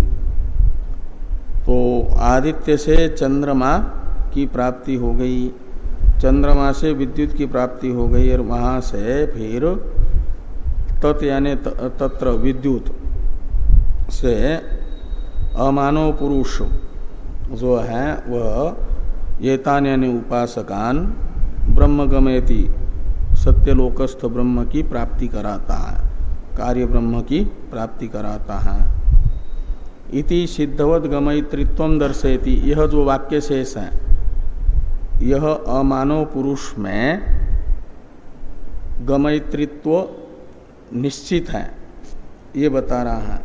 तो आदित्य से चंद्रमा की प्राप्ति हो गई। चंद्रमा से विद्युत की प्राप्ति हो गई और वहाँ से फिर तत् यानी तत्र विद्युत से अमानव पुरुष जो है, वह येतान यानी उपासकान ब्रह्म गमेति सत्यलोकस्थ ब्रह्म की प्राप्ति कराता है, कार्य ब्रह्म की प्राप्ति कराता है। इति सिद्धवत गमयित्व दर्शयति। यह जो वाक्य शेष है यह अमानव पुरुष में गमयित्व निश्चित है। ये बता रहा है।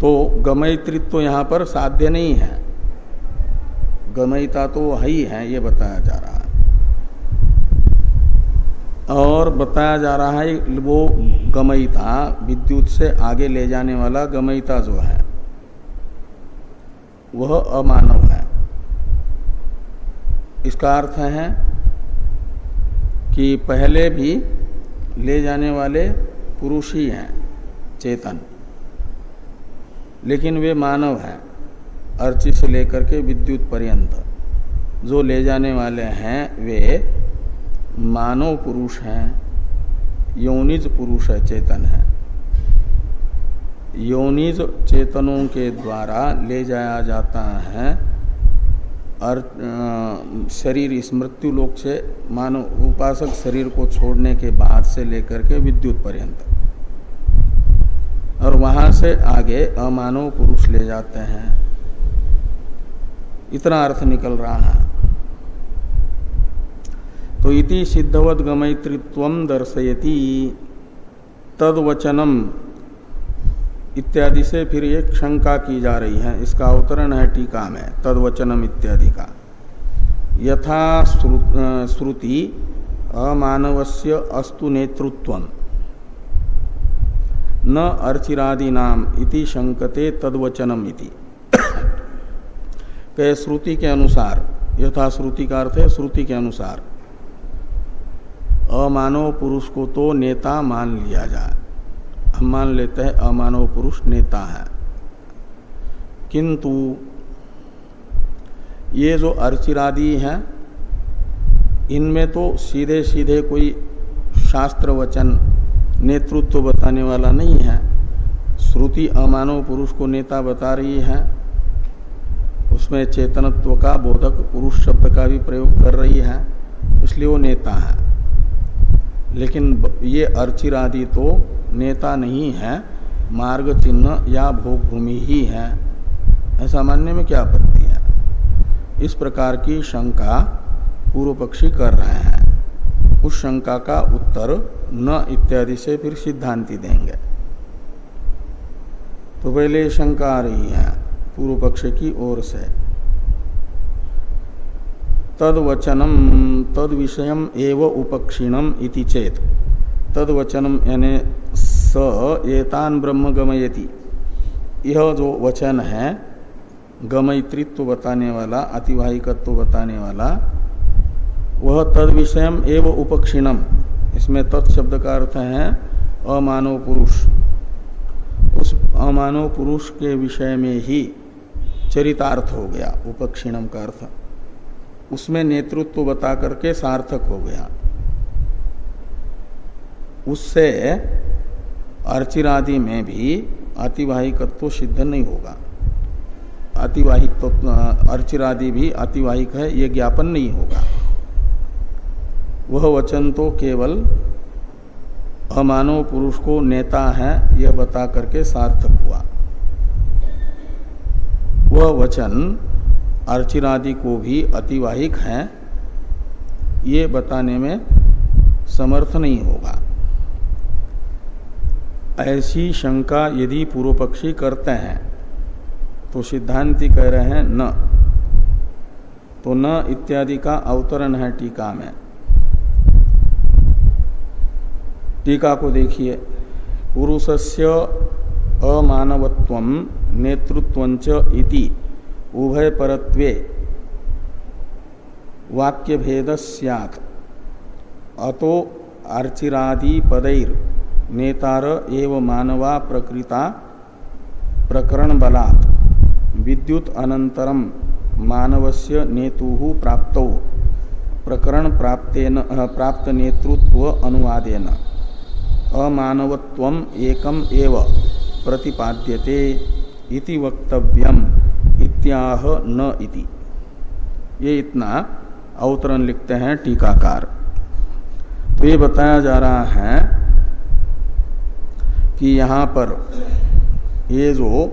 तो गमयित्व यहाँ पर साध्य नहीं है। गमयिता तो है ही है, ये बताया जा रहा है। और बताया जा रहा है वो गमयिता, विद्युत से आगे ले जाने वाला गमयिता जो है। वह अमानव है। इसका अर्थ है कि पहले भी ले जाने वाले पुरुष ही हैं, चेतन। लेकिन वे मानव हैं, अर्ची से लेकर के विद्युत पर्यंत। जो ले जाने वाले हैं, वे मानव पुरुष हैं, यौनिज पुरुष है, चेतन है। योनिज चेतनों के द्वारा ले जाया जाता है। और शरीर इस मृत्यु लोक से मानव उपासक शरीर को छोड़ने के बाद से लेकर के विद्युत पर्यंत। और वहाँ से आगे अमानव पुरुष ले जाते हैं। इतना अर्थ निकल रहा है। तो इति सिद्धवत गमयित्व दर्शयति। तदवचनम इत्यादि से फिर एक शंका की जा रही है। इसका अवतरण है टीका में, तदवचनम इत्यादि का। यथा श्रुति, अमानवस्य अस्तु नेतृत्व न अर्चिरादि नाम इति शंकते तदवचनम इति। के श्रुति के अनुसार, यथा श्रुति का अर्थ है श्रुति के अनुसार। अमानव पुरुष को तो नेता मान लिया जाए। मान लेते हैं, अमानव पुरुष नेता है। किंतु ये जो अर्चिरादि हैं, इनमें तो सीधे सीधे कोई शास्त्र वचन, नेतृत्व बताने वाला नहीं है। श्रुति अमानव पुरुष को नेता बता रही है। उसमें चेतनत्व का बोधक पुरुष शब्द का भी प्रयोग कर रही है, इसलिए वो नेता है। लेकिन ये अर्चिरादि तो नेता नहीं है, मार्ग चिन्ह या भोग भूमि ही है। ऐसा मानने में क्या आपत्ति है? इस प्रकार की शंका पूर्व पक्षी कर रहे हैं। उस शंका का उत्तर न इत्यादि से फिर सिद्धांति देंगे। तो पहले शंका आ रही है पूर्व पक्ष की ओर से। तद वचनम तद विषय एवं उपक्षीणम इति चेत। तद वचनम यानी स एतान ब्रह्म गमयति। यह जो वचन है गमयित्व बताने वाला अतिवाहिकत्व बताने वाला वह तद विषय एवं उपक्षीणम। इसमें तत्शब्द का अर्थ है अमानव पुरुष। उस अमानव पुरुष के विषय में ही चरितार्थ हो गया, उपक्षीणम का अर्थ। उसमें नेतृत्व बता करके सार्थक हो गया। उससे अर्चिरादि में भी अतिवाहिकत्व सिद्ध नहीं होगा। अतिवाहिक अर्चिरादि भी अतिवाहिक है, ये ज्ञापन नहीं होगा। वह वचन तो केवल अमानव पुरुष को नेता है, यह बता करके सार्थक हुआ। वह वचन अर्चिरादि को भी अतिवाहिक है, ये बताने में समर्थ नहीं होगा। ऐसी शंका यदि पूर्व पक्षी करते हैं तो सिद्धांति कह रहे हैं न। तो न इत्यादि का अवतरण है टीका में। टीका को देखिए। पुरुषस्य अमानवत्व नेतृत्व इति उभय परत्वे वाक्य भेद सैत अतो अर्चिरादि पदैर नेतार एव मानवा प्रकृता प्रकरण बलात्। विद्युत अनंतरम मानवस्य नेतु प्राप्त। प्रकरण प्राप्त नेतृत्व अनुवादेन। अमानवत्व एकम एव प्रतिपाद्यते इति वक्तव्यम इत्याह न इति। ये इतना अवतरण लिखते हैं टीकाकार। तो ये बताया जा रहा है कि यहाँ पर ये जो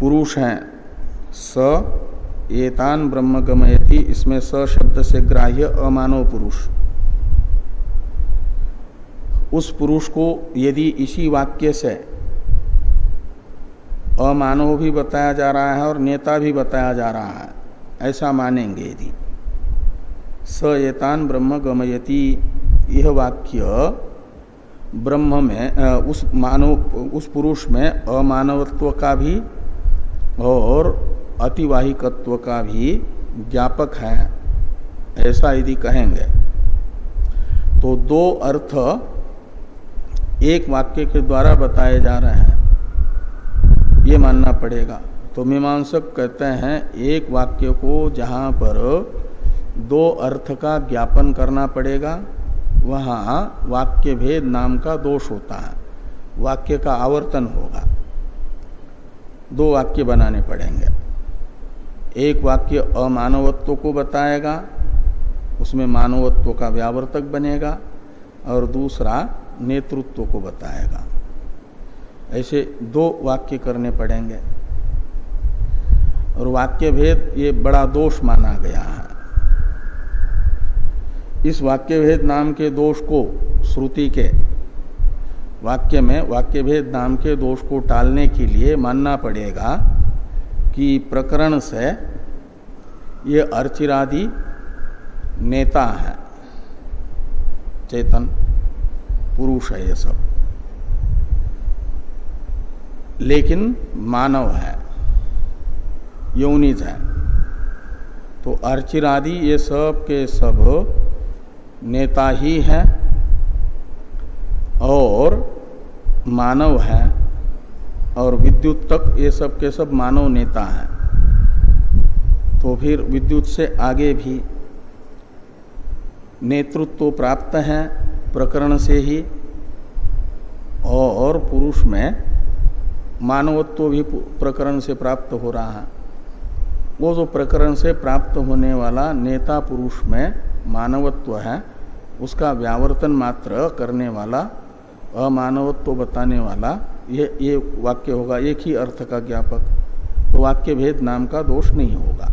पुरुष हैं, स एतान ब्रह्म गमयति इसमें स शब्द से ग्राह्य अमानव पुरुष। उस पुरुष को यदि इसी वाक्य से अमानव भी बताया जा रहा है और नेता भी बताया जा रहा है, ऐसा मानेंगे यदि। स एतान ब्रह्म गमयति यह वाक्य ब्रह्म में उस मानव, उस पुरुष में अमानवत्व का भी और अतिवाहिकत्व का भी ज्ञापक है, ऐसा यदि कहेंगे। तो दो अर्थ एक वाक्य के द्वारा बताए जा रहे हैं। ये मानना पड़ेगा। तो मीमांसक कहते हैं, एक वाक्य को जहाँ पर दो अर्थ का ज्ञापन करना पड़ेगा वहाँ वाक्य भेद नाम का दोष होता है। वाक्य का आवर्तन होगा। दो वाक्य बनाने पड़ेंगे। एक वाक्य अमानवत्व को बताएगा, उसमें मानवत्व का व्यावर्तक बनेगा, और दूसरा नेतृत्व को बताएगा। ऐसे दो वाक्य करने पड़ेंगे। और वाक्य भेद ये बड़ा दोष माना गया है। इस वाक्य भेद नाम के दोष को, श्रुति के, वाक्य में वाक्य भेद नाम के दोष को टालने के लिए मानना पड़ेगा कि प्रकरण से ये अर्चिरादि नेता है। चेतन, पुरुष है ये सब। लेकिन मानव है, यौनिज है। तो अर्चिरादि ये सब के सब नेता ही है और मानव है और विद्युत तक ये सब के सब मानव नेता हैं। तो फिर विद्युत से आगे भी नेतृत्व प्राप्त है प्रकरण से ही और पुरुष में मानवत्व भी प्रकरण से प्राप्त हो रहा है। वो जो प्रकरण से प्राप्त होने वाला नेता पुरुष में मानवत्व है उसका व्यावर्तन मात्र करने वाला, अमानवत्व तो बताने वाला, ये ये वाक्य होगा, एक ही अर्थ का ज्ञापक। तो वाक्य भेद नाम का दोष नहीं होगा।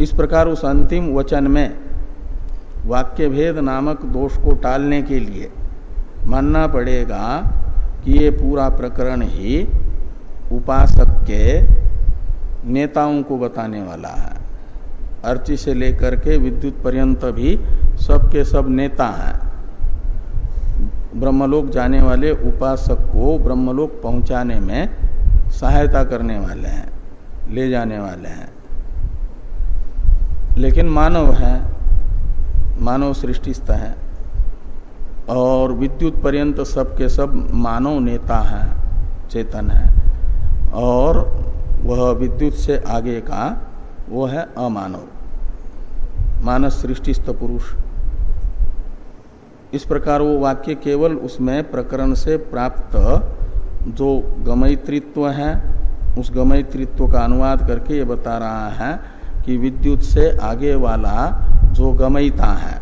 इस प्रकार उस अंतिम वचन में वाक्य भेद नामक दोष को टालने के लिए मानना पड़ेगा कि ये पूरा प्रकरण ही उपासक के नेताओं को बताने वाला है। अर्ची से लेकर के विद्युत पर्यंत भी सबके सब नेता हैं। ब्रह्मलोक जाने वाले उपासक को ब्रह्मलोक पहुँचाने में सहायता करने वाले हैं, ले जाने वाले हैं। लेकिन मानव है, मानव सृष्टिस्थ है, और विद्युत पर्यंत सबके सब मानव नेता हैं, चेतन है, और वह विद्युत से आगे का वो है अमानव। मानस सृष्टिस्थ पुरुष। इस प्रकार वो वाक्य केवल उसमें प्रकरण से प्राप्त जो गमयित्व है, उस गमयित्व का अनुवाद करके ये बता रहा है कि विद्युत से आगे वाला जो गमयिता है,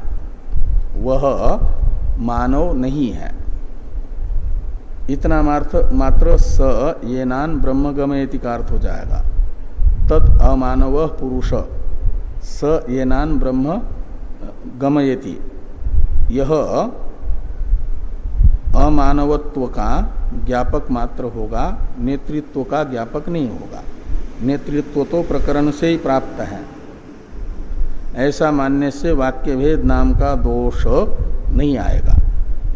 वह मानव नहीं है। इतना मात्र मात्र स ये नान ब्रह्म गमयति का अर्थ हो जाएगा। तत् अमानव पुरुष। स ये नान ब्रह्म गमयति। यह अमानवत्व का ज्ञापक मात्र होगा नेतृत्व का ज्ञापक नहीं होगा। नेतृत्व तो प्रकरण से ही प्राप्त है। ऐसा मानने से वाक्य भेद नाम का दोष नहीं आएगा।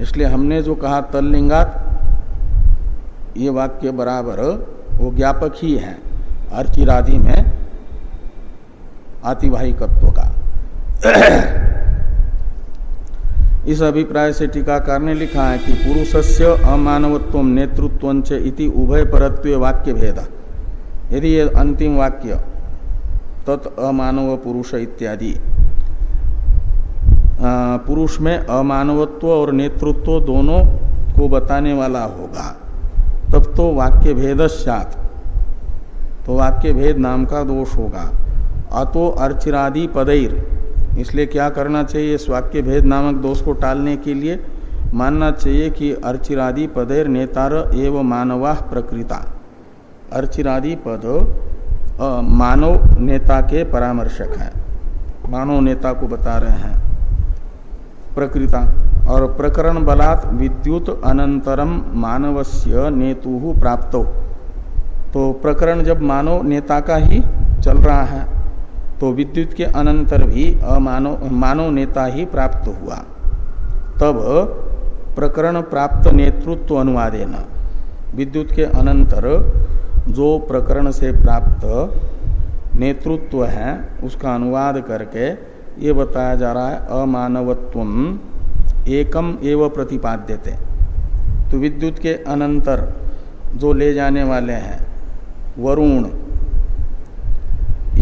इसलिए हमने जो कहा तल्लिंगात, ये वाक्य बराबर वो ज्ञापक ही है। अर्चिराधि में आतिवाहिकत्व का। इस अभिप्राय से टीकाकार ने लिखा है कि पुरुषस्य अमानवत्व नेतृत्व इति उभय परत्व वाक्य भेद यदि ये अंतिम वाक्य, तत् अमानव पुरुष इत्यादि। पुरुष में अमानवत्व और नेतृत्व दोनों को बताने वाला होगा, तब तो वाक्य भेद तो वाक्य भेद नाम का दोष होगा। अतो अर्चिरादि पदैर। इसलिए क्या करना चाहिए इस वाक्य भेद नामक दोष को टालने के लिए? मानना चाहिए कि अर्चिरादि पदैर नेतार एवं मानवा प्रकृता। अर्चिरादि पद मानव नेता के परामर्शक है। मानव नेता को बता रहे हैं। प्रकृता। और प्रकरण बलात् विद्युत अनंतरम मानवस्य नेतु प्राप्त। तो प्रकरण जब मानव नेता का ही चल रहा है तो विद्युत के अनंतर भी अमानव मानव नेता ही प्राप्त हुआ। तब प्रकरण प्राप्त नेतृत्व अनुवादेन। विद्युत के अनंतर जो प्रकरण से प्राप्त नेतृत्व है, उसका अनुवाद करके ये बताया जा रहा है, अमानवत्व एकम एवं प्रतिपाद्यते। तो विद्युत के अनंतर जो ले जाने वाले हैं, वरुण,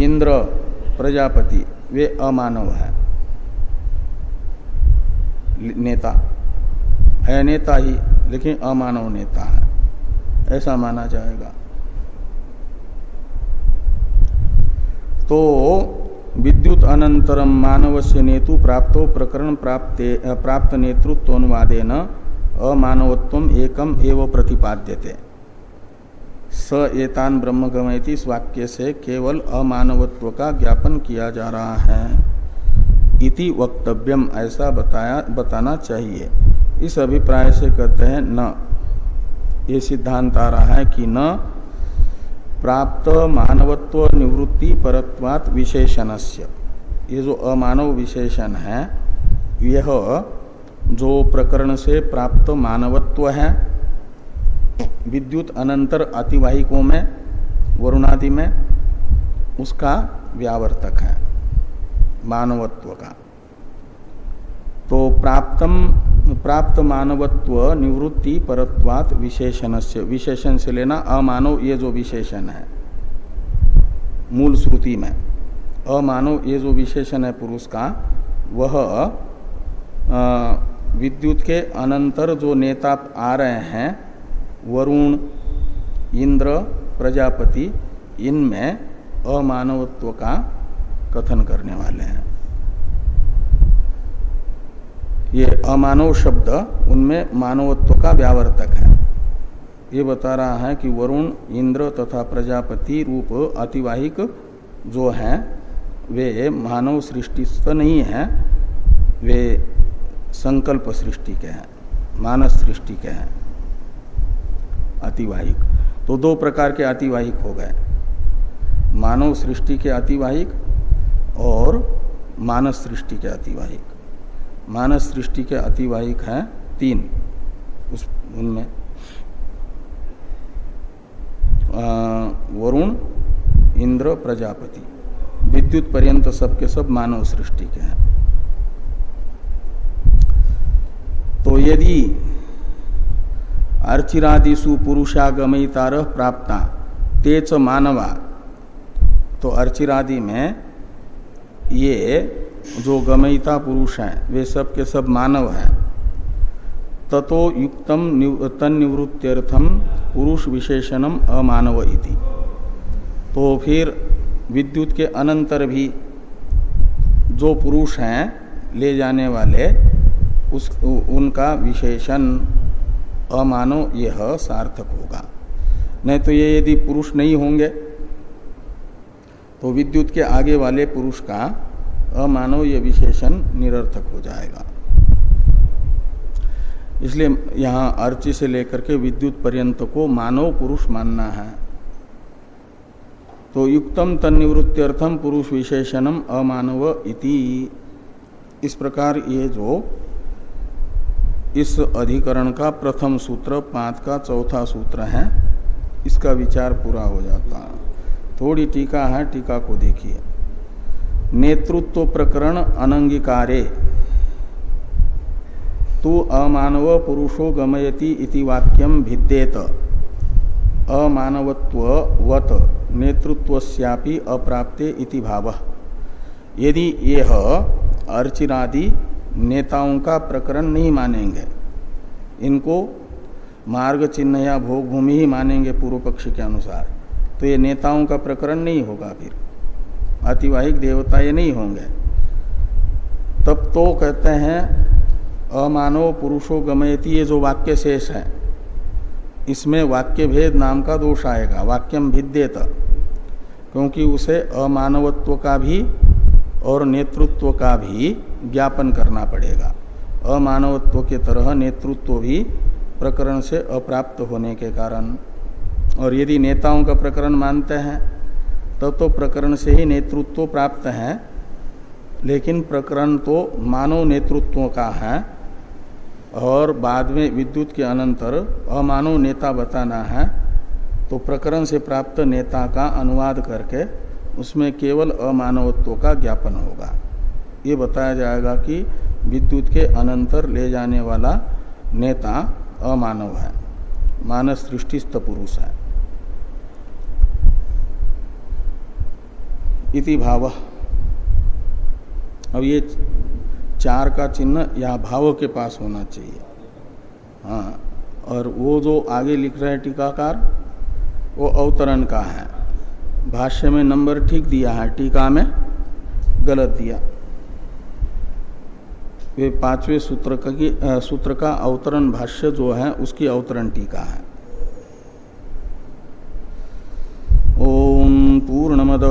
इंद्र प्रजापति, वे अमानव है। नेता। है नेता ही, लेकिन अमानव नेता है। ऐसा माना जाएगा। तो विद्युत अनंतरम मानव से नेतु प्राप्त प्रकरण प्राप्त प्राप्त नेतृत्व अनुवादेन अमानवत्व एकम एवं प्रतिपाद्यते। स एतान ब्रह्म गमयती इस वाक्य से केवल अमानवत्व का ज्ञापन किया जा रहा है। इति वक्तव्यम ऐसा बताया, बताना चाहिए। इस अभिप्राय से कहते हैं, न। ये सिद्धांत आ रहा है कि न। प्राप्त मानवत्व निवृत्ति परत्वात विशेषणस्य। ये जो अमानव विशेषण है, यह जो प्रकरण से प्राप्त मानवत्व है विद्युत अनंतर अतिवाहिकों में, वरुणादि में, उसका व्यावर्तक है, मानवत्व का। तो प्राप्तम, प्राप्त मानवत्व निवृत्ति परत्वात विशेषण से विशेषण से लेना अमानव ये जो विशेषण है, मूल श्रुति में, अमानव ये जो विशेषण है पुरुष का, वह विद्युत के अनंतर जो नेता आ रहे हैं वरुण, इंद्र, प्रजापति, इनमें अमानवत्व का कथन करने वाले हैं। ये अमानव शब्द उनमें मानवत्व का व्यावर्तक है। ये बता रहा है कि वरुण, इंद्र तथा प्रजापति रूप अतिवाहिक जो हैं, वे मानव सृष्टि नहीं है, वे संकल्प सृष्टि के हैं, मानस सृष्टि के हैं। अतिवाहिक। तो दो प्रकार के अतिवाहिक हो गए। मानव सृष्टि के अतिवाहिक और मानस सृष्टि के अतिवाहिक। मानस सृष्टि के अतिवाहिक हैं तीन। उस, उनमें वरुण, इंद्र, प्रजापति। विद्युत पर्यंत सबके सब मानव सृष्टि के हैं। तो यदि अर्चिरादिशु पुरुषागमितार प्राप्ता। तेच मानवा। तो अर्चिरादि में ये जो गमयिता पुरुष हैं, वे सब के सब मानव हैं। ततो युक्तम तन्निवृत्त्यर्थम पुरुष विशेषणम अमानव इति। तो फिर विद्युत के अनंतर भी जो पुरुष हैं, ले जाने वाले, उस उनका विशेषण अमानो, यह सार्थक होगा। नहीं तो ये यदि पुरुष नहीं होंगे तो विद्युत के आगे वाले पुरुष का अमानव यह विशेषण निरर्थक हो जाएगा। इसलिए यहाँ अर्ची से लेकर के विद्युत पर्यंत को मानव पुरुष मानना है। तो युक्तम तन्निवृत्त्यर्थम पुरुष विशेषणम अमानव इति। इस प्रकार ये जो इस अधिकरण का प्रथम सूत्र, पाँच का चौथा सूत्र है, इसका विचार पूरा हो जाता है। थोड़ी टीका है, टीका को देखिए। नेतृत्व प्रकरण अनंगीकारे। तू अमानव पुरुषो गमयति इति वाक्यम भिद्येत। अमानवत्व वत, नेतृत्वस्यापि अप्राप्ते इति भाव। यदि यह अर्चिरादि नेताओं का प्रकरण नहीं मानेंगे। इनको मार्ग चिन्ह या भोग भूमि ही मानेंगे पूर्व पक्ष के अनुसार। तो ये नेताओं का प्रकरण नहीं होगा फिर। अतिवाहिक देवता ये नहीं होंगे। तब तो कहते हैं, अमानव पुरुषो गमयती, ये जो वाक्य शेष है, इसमें वाक्य भेद नाम का दोष आएगा, वाक्यम भिद्येत, क्योंकि उसे अमानवत्व का भी और नेतृत्व का भी ज्ञापन करना पड़ेगा। अमानवत्व के तरह नेतृत्व भी प्रकरण से अप्राप्त होने के कारण। और यदि नेताओं का प्रकरण मानते हैं तब तो, तो प्रकरण से ही नेतृत्व प्राप्त है। लेकिन प्रकरण तो मानव नेतृत्व का है। और बाद में विद्युत के अनंतर अमानव नेता बताना है तो प्रकरण से प्राप्त नेता का अनुवाद करके उसमें केवल अमानवत्व का ज्ञापन होगा। ये बताया जाएगा कि विद्युत के अनंतर ले जाने वाला नेता अमानव है। मानस सृष्टिस्थ पुरुष है। इति भाव। अब ये चार का चिन्ह या भाव के पास होना चाहिए। हाँ और वो जो आगे लिख रहे हैं टीकाकार, वो अवतरण का है। भाष्य में नंबर ठीक दिया है, टीका में गलत दिया। वे पाँचवें सूत्र का सूत्र का अवतरण भाष्य जो है, उसकी अवतरण टीका है। ओम पूर्ण पूर्णमद